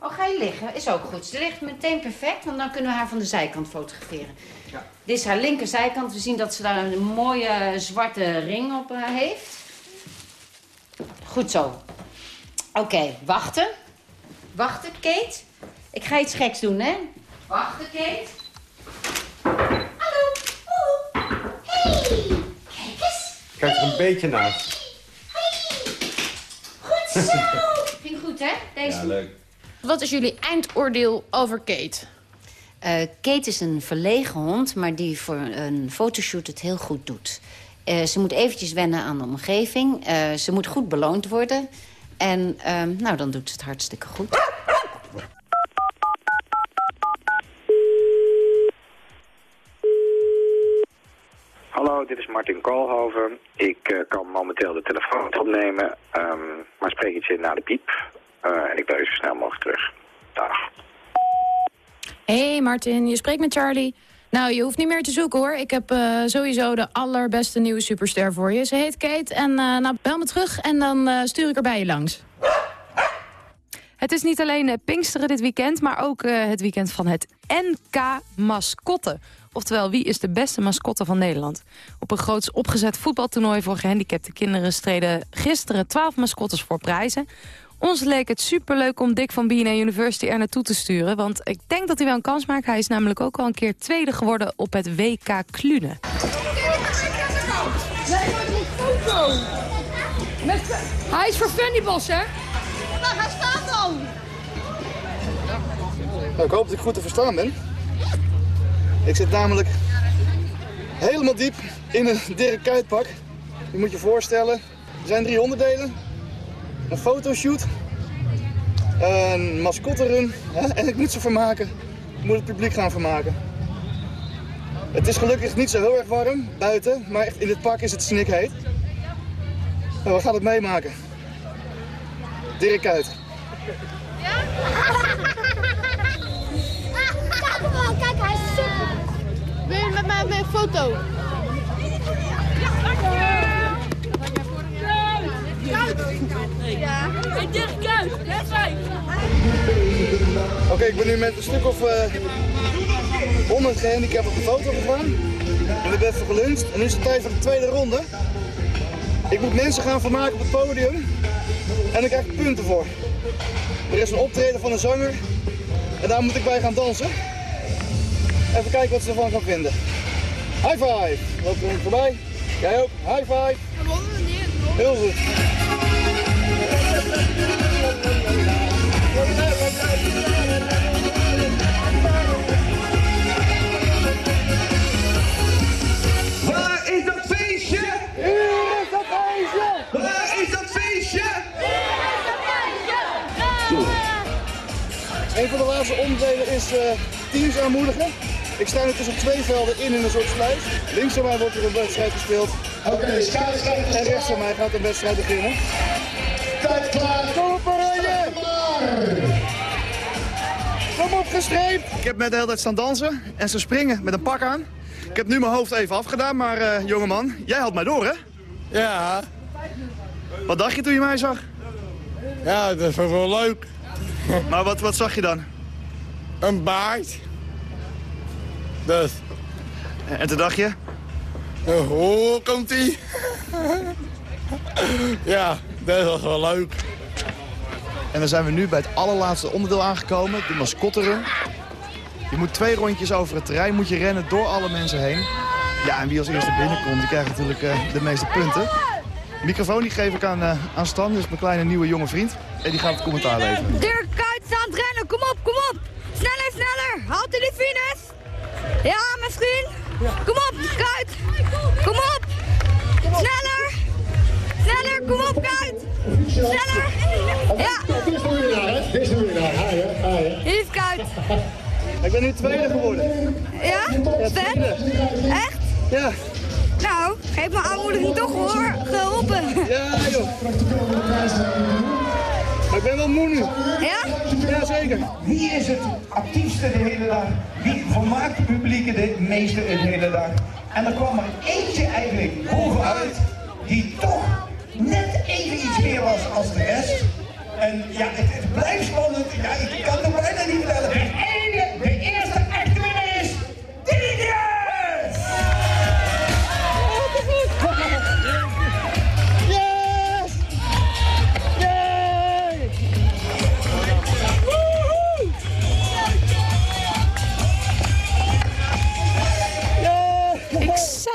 Oh, ga je liggen? Is ook goed. Ze ligt meteen perfect, want dan kunnen we haar van de zijkant fotograferen. Ja. Dit is haar linkerzijkant. We zien dat ze daar een mooie zwarte ring op eh, heeft. Goed zo. Oké, wachten. Wachten, Kate. Ik ga iets geks doen, hè? Wachten, Kate. Hallo. Oeh. Hey. Kijk eens. Kijk er een beetje naast. Goed zo. Ging goed, hè? Deze. Ja, leuk. Wat is jullie eindoordeel over Kate? Eh, Kate is een verlegen hond, maar die voor een fotoshoot het heel goed doet. Eh, ze moet eventjes wennen aan de omgeving. Eh, ze moet goed beloond worden. En ehm, nou, dan doet ze het hartstikke goed. Hallo, dit is Martin Koolhoven. Ik eh, kan momenteel de telefoon opnemen, ehm, maar spreek iets in na de piep. Eh, en ik bel u zo snel mogelijk terug. Dag. Hey Martin, je spreekt met Charlie. Nou, je hoeft niet meer te zoeken hoor. Ik heb eh, sowieso de allerbeste nieuwe superster voor je. Ze heet Kate en nou, bel me terug en dan stuur ik er bij je langs. Het is niet alleen eh, Pinksteren dit weekend, maar ook eh, het weekend van het NK Mascotte. Oftewel, wie is de beste mascotte van Nederland? Op een groots opgezet voetbaltoernooi voor gehandicapte kinderen... streden gisteren 12 mascottes voor prijzen. Ons leek het superleuk om Dick van BNA University er naartoe te sturen... want ik denk dat hij wel een kans maakt. Hij is namelijk ook al een keer tweede geworden op het WK Klune. hij is voor Fannybos, hè? Waar hij staat Nou, ik hoop dat ik goed te verstaan ben. Ik zit namelijk helemaal diep in een Dirk Kuyt-pak. Je moet je voorstellen, er zijn drie onderdelen. Een fotoshoot, een mascotterun en ik moet ze vermaken. Ik moet het publiek gaan vermaken. Het is gelukkig niet zo heel erg warm buiten, maar echt in dit pak is het snikheet. Nou, we gaan het meemaken. Dirk Kuyt. Kijk maar, kijk, hij is (laughs) super. Wil je met mij een foto? Ja. Hey, Dirk Kuyt, net. Oké, ik ben nu met een stuk of eh 100 gehandicapt op de foto gegaan. We hebben even geluncht. En nu is het tijd voor de tweede ronde. Ik moet mensen gaan vermaken op het podium. En daar krijg ik punten voor. Er is een optreden van een zanger. En daar moet ik bij gaan dansen. Even kijken wat ze ervan gaan vinden. High five! Loop er voorbij. Jij ook. High five. Heel goed. Laatste onderdelen is eh, teams aanmoedigen. Ik sta nu tussen twee velden in in een soort sluis. Links van mij wordt er een wedstrijd gespeeld. En rechts van mij gaat een wedstrijd beginnen. Tijd klaar. Kom op! Kom op gestreept! Ik heb met de hele tijd staan dansen en ze springen met een pak aan. Ik heb nu mijn hoofd even afgedaan, maar eh jongeman, jij had mij door hè? Ja. Wat dacht je toen je mij zag? Ja, dat is wel leuk. Maar wat, wat zag je dan? Een baard. Dus. En toen dacht je? Hoe komt ie? ja, dat was wel leuk. En dan zijn we nu bij het allerlaatste onderdeel aangekomen, de mascotterun. Je moet twee rondjes over het terrein moet je rennen door alle mensen heen. Ja, en wie als eerste binnenkomt, die krijgt natuurlijk eh, de meeste punten. De microfoon die geef ik aan, eh, aan Stan, dus mijn kleine nieuwe jonge vriend. En die gaat het commentaar leveren. Dirk Kuyt staat rennen, kom op, kom op. Finish? Ja, misschien. Kom op, Kuyt. Kom op. Sneller. Sneller, kom op, Kuyt. Sneller. Ja. Hier is Kuyt. Ik ben nu tweede geworden. Ja? Vet? Echt? Ja. Nou, heeft mijn aanmoediging toch hoor, geholpen. Ja, joh. Maar ik ben wel moe nu. Ja? Ja, zeker. Wie is het actiefste de hele dag? Wie vermaakt het publiek de meeste de hele dag? En er kwam er eentje eigenlijk bovenuit die toch net even iets meer was als de rest. En ja, het, het blijft spannend. Ja, ik kan het bijna niet vertellen.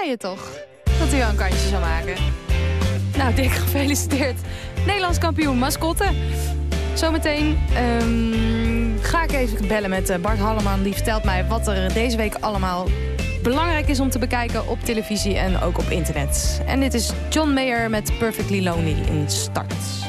Het toch, dat u wel een kantje zou maken. Nou, Dick, (laughs) gefeliciteerd. Nederlands kampioen mascotte. Zometeen ehm, ga ik even bellen met eh, Bart Halleman. Die vertelt mij wat er deze week allemaal belangrijk is om te bekijken op televisie en ook op internet. En dit is John Mayer met Perfectly Lonely in Start.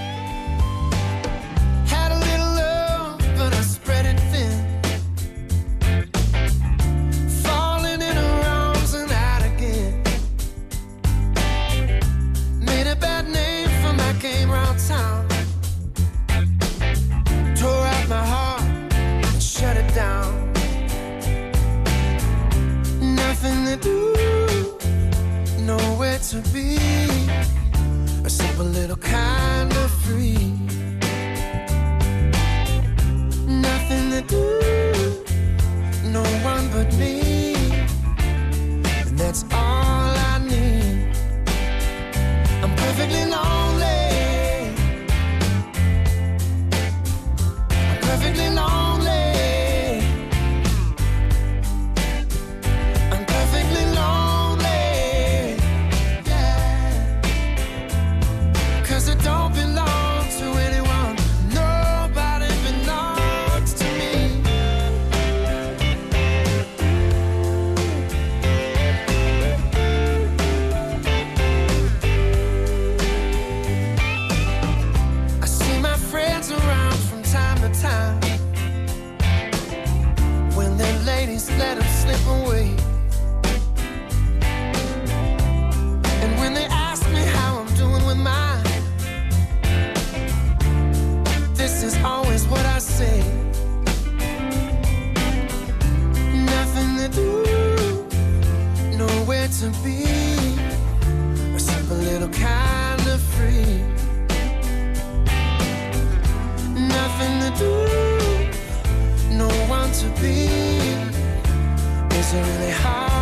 are really hard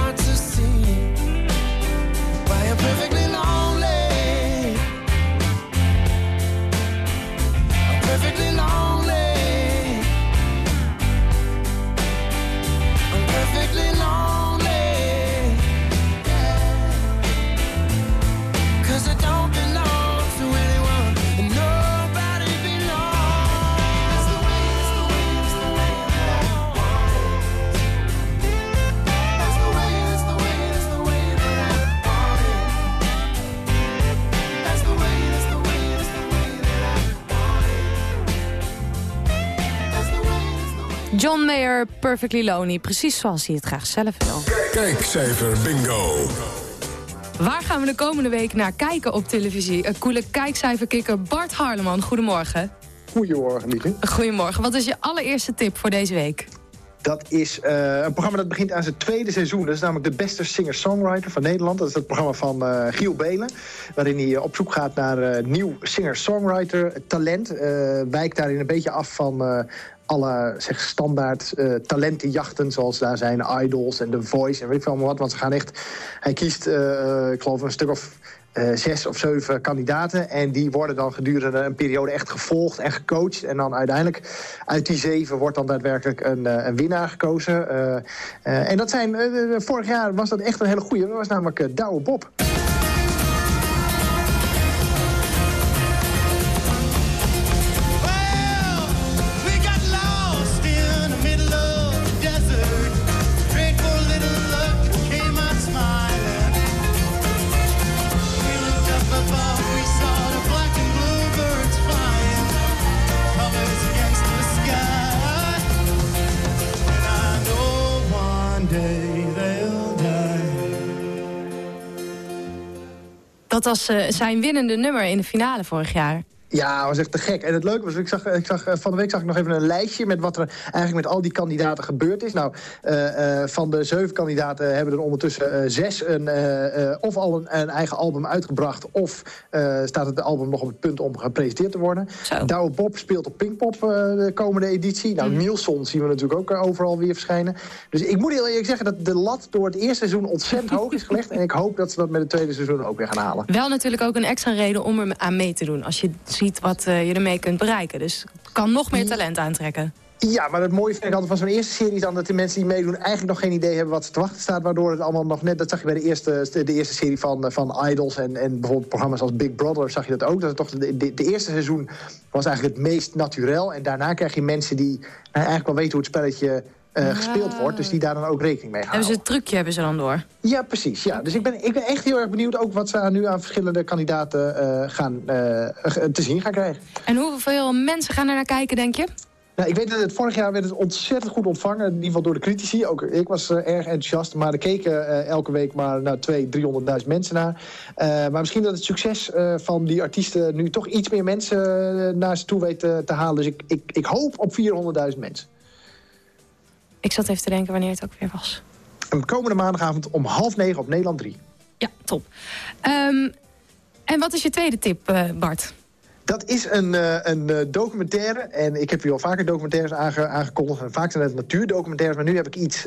Perfectly Lonely. Precies zoals hij het graag zelf wil. Kijkcijfer bingo. Waar gaan we de komende week naar kijken op televisie? Een coole kijkcijferkikker Bart Harleman. Goedemorgen. Goedemorgen, Lieke. Goedemorgen. Wat is je allereerste tip voor deze week? Dat is eh, een programma dat begint aan zijn tweede seizoen. Dat is namelijk de beste singer-songwriter van Nederland. Dat is het programma van eh, Giel Belen. Waarin hij op zoek gaat naar eh, nieuw singer-songwriter talent. wijkt daarin een beetje af van alle zeg, standaard talentenjachten... zoals daar zijn Idols en The Voice en weet ik veel wat. Want ze gaan echt... Hij kiest, ik geloof, een stuk of uh, zes of zeven kandidaten. En die worden dan gedurende een periode echt gevolgd en gecoacht. En dan uiteindelijk uit die zeven wordt dan daadwerkelijk een, uh, een winnaar gekozen. Uh, en dat zijn, vorig jaar was dat echt een hele goede. Dat was namelijk Douwe Bob. Dat was uh, zijn winnende nummer in de finale vorig jaar. Ja, dat was echt te gek. En het leuke was, ik zag, ik zag, van de week zag ik nog even een lijstje... met wat er eigenlijk met al die kandidaten gebeurd is. Nou, uh, uh, van de zeven kandidaten hebben er ondertussen uh, zes... Een, of al een, een, eigen album uitgebracht... of staat het album nog op het punt om gepresenteerd te worden. Douwe Bob speelt op Pinkpop de komende editie. Nou, mm. Nielsen zien we natuurlijk ook overal weer verschijnen. Dus ik moet heel eerlijk zeggen dat de lat door het eerste seizoen ontzettend hoog is gelegd. (laughs) En ik hoop dat ze dat met het tweede seizoen ook weer gaan halen. Wel natuurlijk ook een extra reden om er aan mee te doen. Als je ziet wat uh, je ermee kunt bereiken. Dus kan nog meer talent aantrekken. Ja, maar het mooie vind ik altijd van zo'n eerste serie... is dan dat de mensen die meedoen eigenlijk nog geen idee hebben wat ze te wachten staat... waardoor het allemaal nog net... dat zag je bij de eerste, de eerste serie van, van Idols... En, en bijvoorbeeld programma's als Big Brother zag je dat ook. Dat het toch de, de, de eerste seizoen was eigenlijk het meest naturel. En daarna krijg je mensen die nou, eigenlijk wel weten hoe het spelletje uh, gespeeld wordt. Dus die daar dan ook rekening mee houden. Hebben ze het trucje hebben ze dan door? Ja, precies. Ja. Dus ik ben, ik ben echt heel erg benieuwd ook wat ze nu aan verschillende kandidaten uh, gaan, uh, te zien gaan krijgen. En hoeveel mensen gaan er naar kijken, denk je? Nou, ik weet dat het vorig jaar werd het ontzettend goed ontvangen. In ieder geval door de critici. Ook ik was erg enthousiast. Maar er keken elke week maar nou, 200.000, 300.000 mensen naar. maar misschien dat het succes van die artiesten... nu toch iets meer mensen naar ze toe weet te halen. Dus ik, ik, ik hoop op 400.000 mensen. Ik zat even te denken wanneer het ook weer was. Een komende maandagavond om half negen op Nederland 3. Ja, top. Um, en wat is je tweede tip, uh, Bart? Dat is een, uh, een uh, documentaire. En ik heb hier al vaker documentaires aange aangekondigd. En vaak zijn het natuurdocumentaires. Maar nu heb ik iets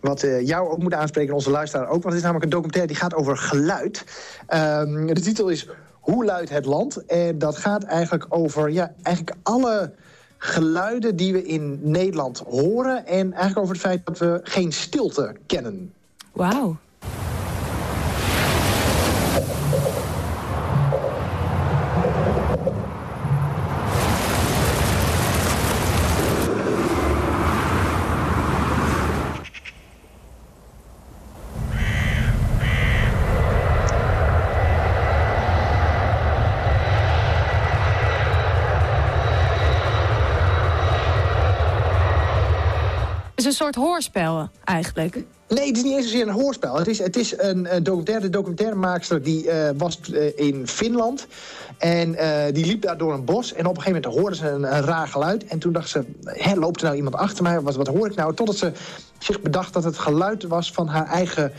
wat jou ook moet aanspreken. Onze luisteraar ook. Want het is namelijk een documentaire die gaat over geluid. Um, de titel is Hoe luidt het land? En dat gaat eigenlijk over ja, eigenlijk alle geluiden die we in Nederland horen... en eigenlijk over het feit dat we geen stilte kennen. Wauw. Soort hoorspel eigenlijk. Nee, het is niet eens zozeer een hoorspel. Het is, het is een, een documentaire. De documentairemaakster die uh, was uh, in Finland. En die liep daar door een bos. En op een gegeven moment hoorde ze een, raar geluid. En toen dacht ze, hé, loopt er nou iemand achter mij? Wat hoor ik nou? Totdat ze zich bedacht dat het geluid was van haar eigen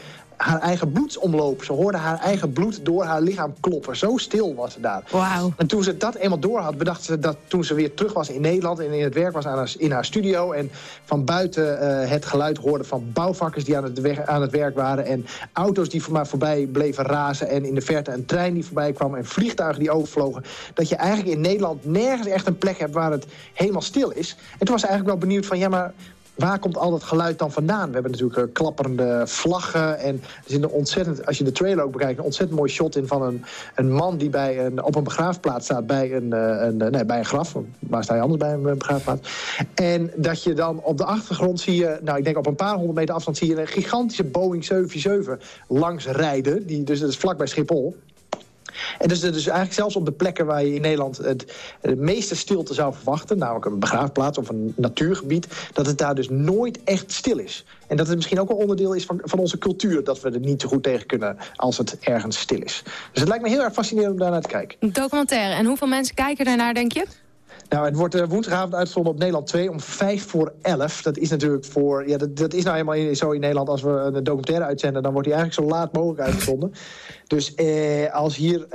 haar eigen bloedsomloop. Ze hoorde haar eigen bloed door haar lichaam kloppen. Zo stil was ze daar. Wow. En toen ze dat eenmaal door had, bedacht ze dat toen ze weer terug was in Nederland... en in het werk was aan haar, in haar studio... en van buiten uh, het geluid hoorde van bouwvakkers die aan het, weg, aan het werk waren... en auto's die voor mij voorbij bleven razen... en in de verte een trein die voorbij kwam en vliegtuigen die overvlogen... dat je eigenlijk in Nederland nergens echt een plek hebt waar het helemaal stil is. En toen was ze eigenlijk wel benieuwd van... ja, maar waar komt al dat geluid dan vandaan? We hebben natuurlijk uh, klapperende vlaggen. En er zit een ontzettend, als je de trailer ook bekijkt, een ontzettend mooi shot in van een, een man die bij een, op een begraafplaats staat bij een, uh, een, nee, bij een graf. Waar sta je anders bij een begraafplaats? En dat je dan op de achtergrond zie je, nou ik denk op een paar honderd meter afstand zie je een gigantische Boeing 747 langs rijden. Die, dus dat is vlakbij Schiphol. En dus, dus eigenlijk zelfs op de plekken waar je in Nederland het, meeste stilte zou verwachten... namelijk een begraafplaats of een natuurgebied... dat het daar dus nooit echt stil is. En dat het misschien ook een onderdeel is van, van onze cultuur... dat we er niet zo goed tegen kunnen als het ergens stil is. Dus het lijkt me heel erg fascinerend om daar naar te kijken. Documentaire. En hoeveel mensen kijken daarnaar, denk je? Nou, het wordt uh, woensdagavond uitgezonden op Nederland 2 om 5 voor 11. Dat is natuurlijk voor... Ja, dat, dat is nou helemaal zo in Nederland. Als we een documentaire uitzenden, dan wordt die eigenlijk zo laat mogelijk uitgezonden. Dus eh, als hier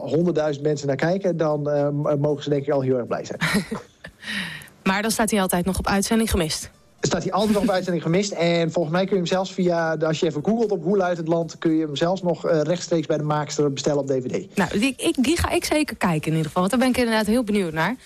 honderdduizend uh, mensen naar kijken... dan uh, mogen ze denk ik al heel erg blij zijn. (laughs) maar dan staat hij altijd nog op uitzending gemist. Staat hij altijd nog op uitzending gemist. En volgens mij kun je hem zelfs via... Als je even googelt op Hoe luidt het land... kun je hem zelfs nog uh, rechtstreeks bij de maakster bestellen op DVD. Nou, die, ik, die ga ik zeker kijken in ieder geval. Want daar ben ik inderdaad heel benieuwd naar.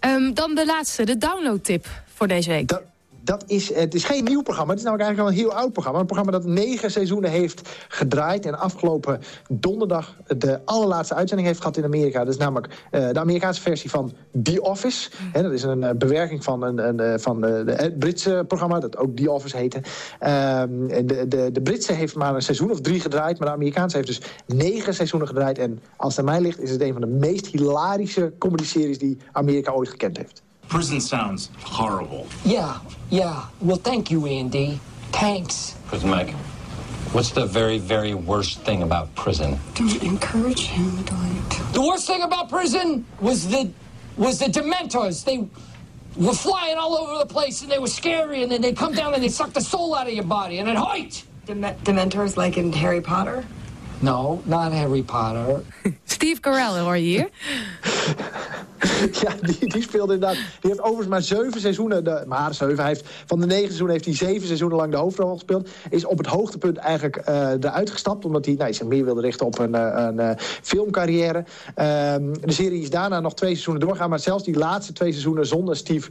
Um, dan de laatste, de downloadtip voor deze week. Dat is, het is geen nieuw programma. Het is namelijk eigenlijk al een heel oud programma. Een programma dat negen seizoenen heeft gedraaid. En afgelopen donderdag de allerlaatste uitzending heeft gehad in Amerika. Dat is namelijk uh, de Amerikaanse versie van The Office. Dat is een uh, bewerking van, een, een, van de, de, het Britse programma. Dat ook The Office heette. Um, de, de, de Britse heeft maar een seizoen of drie gedraaid. Maar de Amerikaanse heeft dus negen seizoenen gedraaid. En als het aan mij ligt is het een van de meest hilarische comedy-series die Amerika ooit gekend heeft. Prison sounds horrible. Yeah, yeah. Well, thank you, Andy. Thanks. Prison Mike, what's the very, very worst thing about prison? Don't encourage him, Dwight. The worst thing about prison was the was the Dementors. They were flying all over the place, and they were scary. And then they come down and they suck the soul out of your body, and it hurt. Dem Dementors, like in Harry Potter. No, not Harry Potter. Steve Carell hoor je hier. (laughs) ja, die, die speelde inderdaad. Die heeft overigens maar zeven seizoenen. De, maar zeven. Hij heeft, van de negen seizoenen heeft hij zeven seizoenen lang de hoofdrol gespeeld. Is op het hoogtepunt eigenlijk uh, eruit gestapt. Omdat hij nou, zich meer wilde richten op een, uh, een uh, filmcarrière. Um, de serie is daarna nog twee seizoenen doorgaan. Maar zelfs die laatste twee seizoenen zonder Steve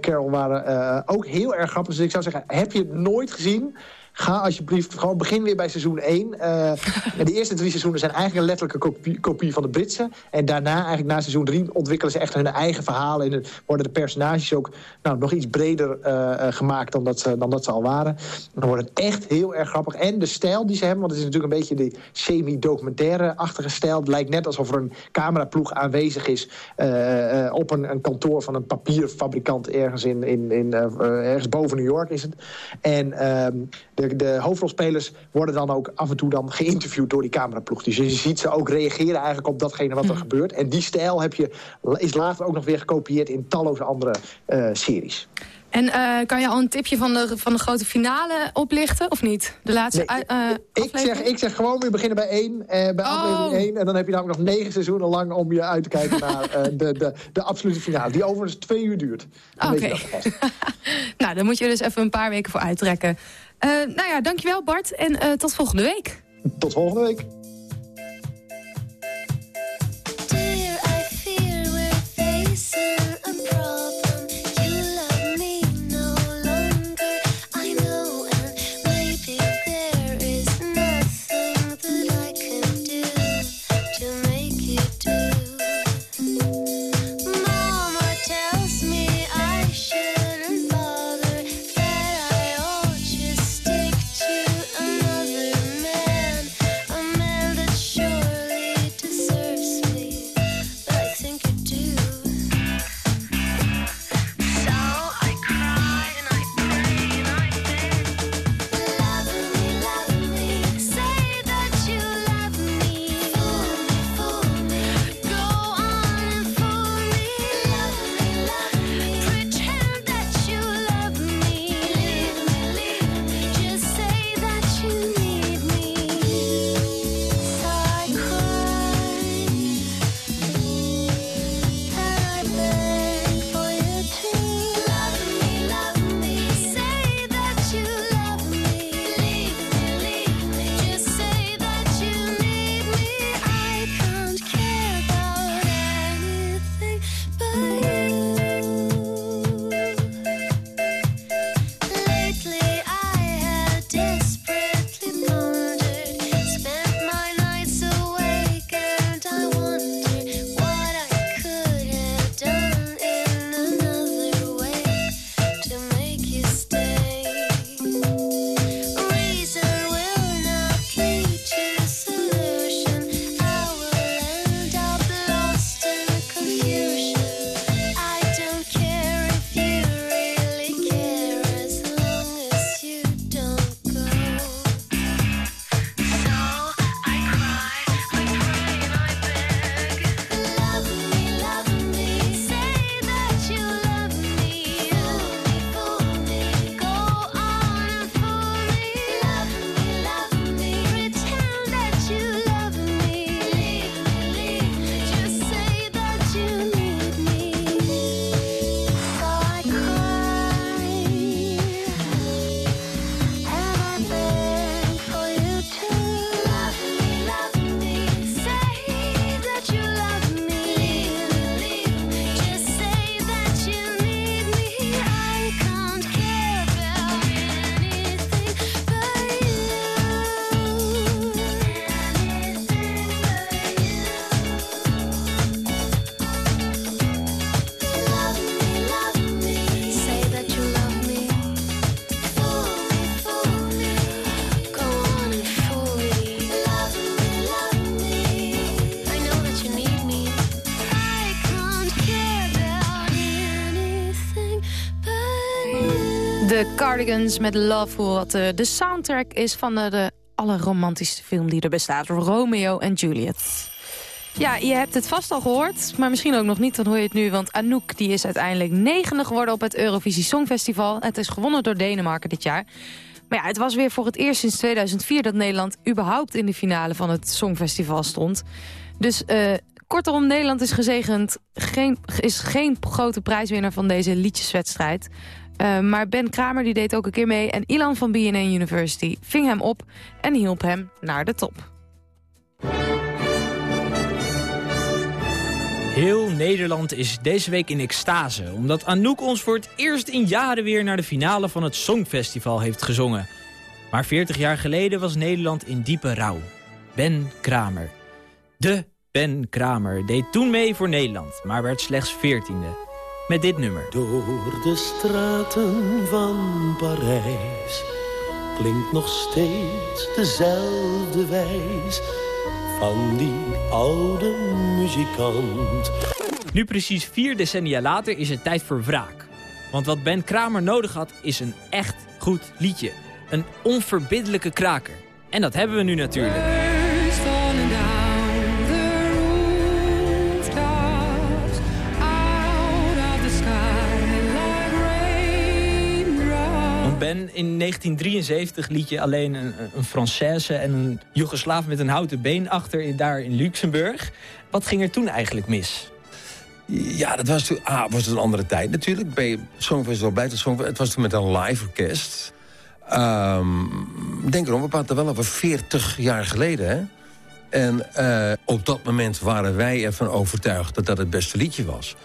Carell waren ook heel erg grappig. Dus ik zou zeggen, heb je het nooit gezien? Ga alsjeblieft gewoon begin weer bij seizoen 1. Uh, (laughs) de eerste drie seizoenen zijn eigenlijk een letterlijke kopie, kopie, van de Britse. En daarna, eigenlijk na seizoen 3, ontwikkelen ze echt hun eigen verhalen. En worden de personages ook nou, nog iets breder uh, gemaakt dan dat, ze, dan dat ze al waren. Dan wordt het echt heel erg grappig. En de stijl die ze hebben, want het is natuurlijk een beetje die semi-documentaire-achtige stijl. Het lijkt net alsof er een cameraploeg aanwezig is uh, op een, een, kantoor van een papierfabrikant ergens, in, in, in, ergens boven New York is het. En ehm, de de, de hoofdrolspelers worden dan ook af en toe dan geïnterviewd door die cameraploeg. Dus je ziet ze ook reageren eigenlijk op datgene wat er Mhm. gebeurt. En die stijl heb je, is later ook nog weer gekopieerd in talloze andere uh, series. En uh, kan je al een tipje van de, van de grote finale oplichten, of niet? De laatste nee, uh, ik, zeg, ik zeg gewoon, we beginnen bij één, bij oh. aflevering 1. En dan heb je namelijk nog negen seizoenen lang om je uit te kijken naar (laughs) de, de, de absolute finale. Die overigens twee uur duurt. Oké. Okay. (laughs) nou, dan moet je dus even een paar weken voor uittrekken. Uh, nou ja, dankjewel Bart en uh, tot volgende week. Tot volgende week. a Met Love, wat uh, de soundtrack is van de, de allerromantischste film die er bestaat. Romeo en Juliet. Ja, je hebt het vast al gehoord, maar misschien ook nog niet, dan hoor je het nu. Want Anouk die is uiteindelijk negende geworden op het Eurovisie Songfestival. Het is gewonnen door Denemarken dit jaar. Maar ja, het was weer voor het eerst sinds 2004 dat Nederland überhaupt in de finale van het Songfestival stond. Dus uh, kortom, Nederland is gezegend, geen, is geen grote prijswinnaar van deze liedjeswedstrijd. Uh, maar Ben Kramer die deed ook een keer mee en Ilan van BNN University ving hem op en hielp hem naar de top. Heel Nederland is deze week in extase... omdat Anouk ons voor het eerst in jaren weer naar de finale van het Songfestival heeft gezongen. Maar 40 jaar geleden was Nederland in diepe rouw. Ben Kramer. De Ben Kramer deed toen mee voor Nederland, maar werd slechts 14e. Met dit nummer. Door de straten van Parijs klinkt nog steeds dezelfde wijs van die oude muzikant. Nu precies vier decennia later is het tijd voor wraak. Want wat Ben Kramer nodig had is een echt goed liedje. Een onverbiddelijke kraker. En dat hebben we nu natuurlijk. In 1973 liet je alleen een, een Française en een Joegoslaaf met een houten been achter in, daar in Luxemburg. Wat ging er toen eigenlijk mis? Ja, dat was toen ah, was het een andere tijd natuurlijk. Bij het. Het was toen met een live orkest. Um, denk erom, we praten wel over 40 jaar geleden, hè? En uh, op dat moment waren wij ervan overtuigd dat dat het beste liedje was.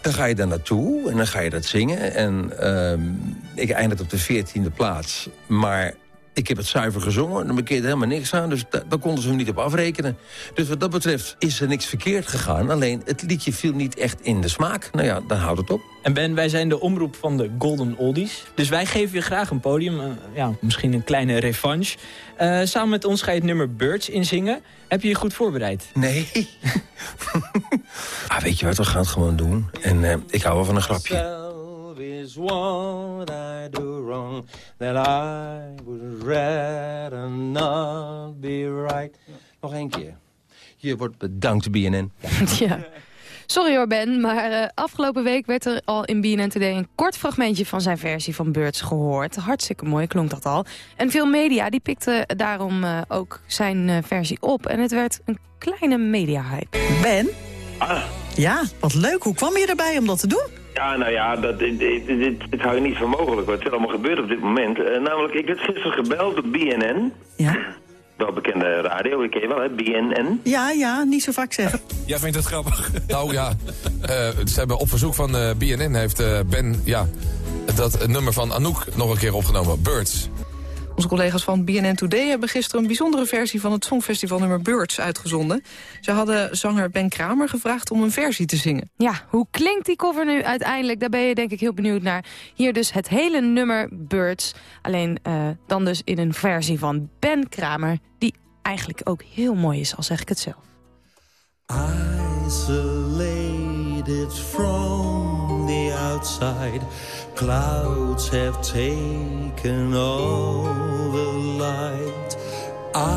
Dan ga je daar naartoe en dan ga je dat zingen. En uh, ik eindig op de veertiende plaats. Maar ik heb het zuiver gezongen, dan bekeerde helemaal niks aan. Dus daar konden ze hem niet op afrekenen. Dus wat dat betreft is er niks verkeerd gegaan. Alleen het liedje viel niet echt in de smaak. Nou ja, dan houdt het op. En Ben, wij zijn de omroep van de Golden Oldies. Dus wij geven je graag een podium. Uh, ja, misschien een kleine revanche. Uh, samen met ons ga je het nummer Birds inzingen. Heb je je goed voorbereid? Nee. (laughs) ah, weet je wat, we gaan het gewoon doen. En uh, ik hou wel van een grapje. Is what I do wrong That I would rather not be right Nog één keer. Je wordt bedankt, BNN. (laughs) Ja. Sorry hoor Ben, maar uh, afgelopen week werd er al in BNN Today... een kort fragmentje van zijn versie van Birds gehoord. Hartstikke mooi klonk dat al. En veel media die pikten daarom uh, ook zijn uh, versie op. En het werd een kleine media-hype. Ben? Ah. Ja, wat leuk. Hoe kwam je erbij om dat te doen? Ja, nou ja, dat, dit, dit, dit, dit hou je niet voor mogelijk. Wat er allemaal gebeurt op dit moment. Uh, namelijk, ik werd gisteren gebeld door BNN. Ja. Wel bekende radio, ik ken je wel, hè? BNN. Ja, ja, niet zo vaak zeggen. Jij vindt het grappig? (laughs) nou ja, uh, ze hebben op verzoek van uh, BNN heeft Ben, ja, dat nummer van Anouk nog een keer opgenomen. Birds. Onze collega's van BNN Today hebben gisteren een bijzondere versie van het Songfestival nummer Birds uitgezonden. Ze hadden zanger Ben Kramer gevraagd om een versie te zingen. Ja, hoe klinkt die cover nu uiteindelijk? Daar ben je denk ik heel benieuwd naar. Hier dus het hele nummer Birds. Alleen uh, dan dus in een versie van Ben Kramer. Die eigenlijk ook heel mooi is, al zeg ik het zelf. Isolated from the outside Clouds have taken all the light. I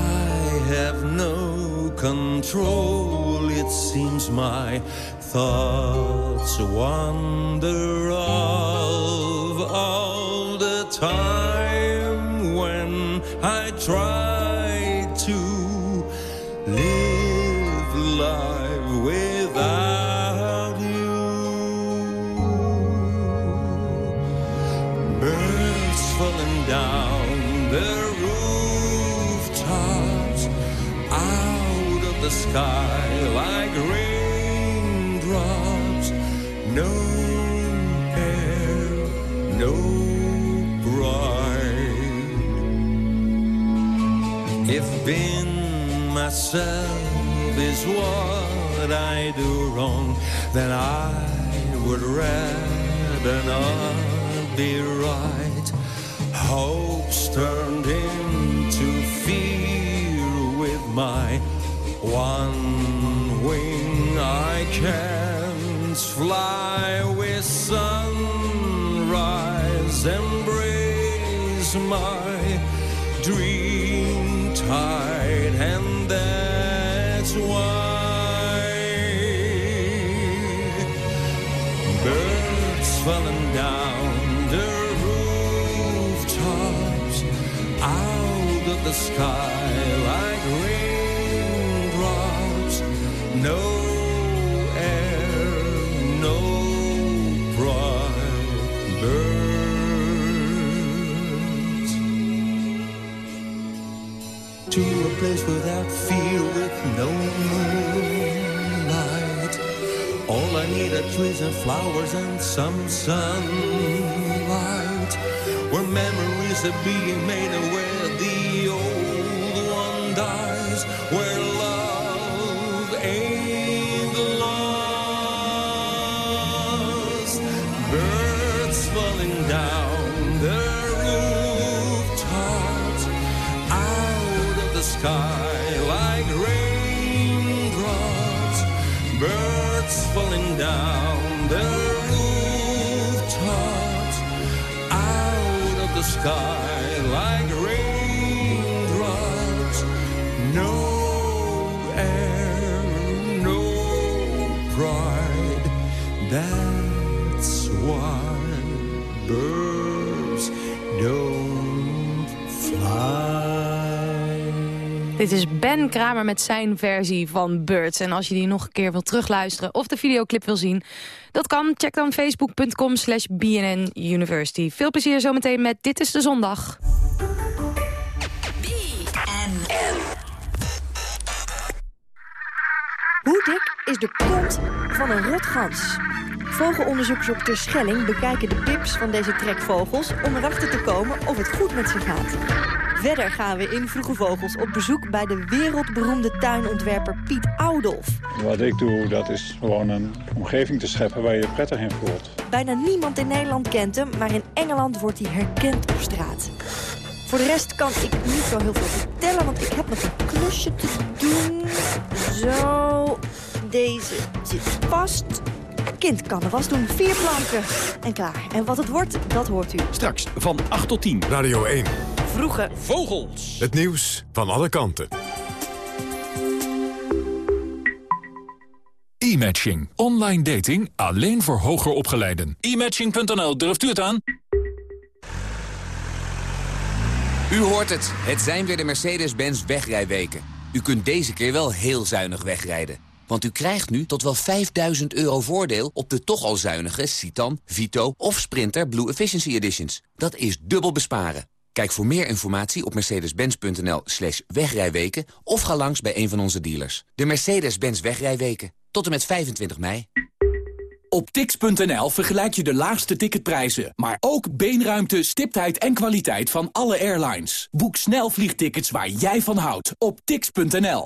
have no control, it seems my thoughts wander of all the time sky like raindrops. No air, no bride. If being myself is what I do wrong, then I would rather not be right. Hopes turned into fear with my one wing. I can't fly with sunrise break. my dream tide, and that's why birds falling down the rooftops out of the sky place without fear with no moonlight. All I need are trees and flowers and some sunlight. Where memories are being made and where the old one dies. Sky Dit is Ben Kramer met zijn versie van Birds. En als je die nog een keer wilt terugluisteren of de videoclip wil zien... dat kan. Check dan facebook.com slash BNN University. Veel plezier zometeen met Dit is de Zondag. Hoe dik is de kont van een rotgans? Vogelonderzoekers op Terschelling bekijken de pips van deze trekvogels... om erachter te komen of het goed met ze gaat. Verder gaan we in Vroege Vogels op bezoek bij de wereldberoemde tuinontwerper Piet Oudolf. Wat ik doe, dat is gewoon een omgeving te scheppen waar je je prettig in voelt. Bijna niemand in Nederland kent hem, maar in Engeland wordt hij herkend op straat. Voor de rest kan ik niet zo heel veel vertellen, want ik heb nog een klusje te doen. Zo, deze zit vast. Kind kan de was doen, vier planken en klaar. En wat het wordt, dat hoort u. Straks van 8 tot 10. Radio 1. Vroege Vogels. Het nieuws van alle kanten. E-matching. Online dating alleen voor hoger opgeleiden. E-matching.nl, durft u het aan? U hoort het. Het zijn weer de Mercedes-Benz wegrijweken. U kunt deze keer wel heel zuinig wegrijden. Want u krijgt nu tot wel 5000 euro voordeel op de toch al zuinige Citan, Vito of Sprinter Blue Efficiency Editions. Dat is dubbel besparen. Kijk voor meer informatie op mercedes-benz.nl slash wegrijweken... of ga langs bij een van onze dealers. De Mercedes-Benz wegrijweken. Tot en met 25 mei. Op tix.nl vergelijk je de laagste ticketprijzen, maar ook beenruimte, stiptheid en kwaliteit van alle airlines. Boek snel vliegtickets waar jij van houdt op tix.nl.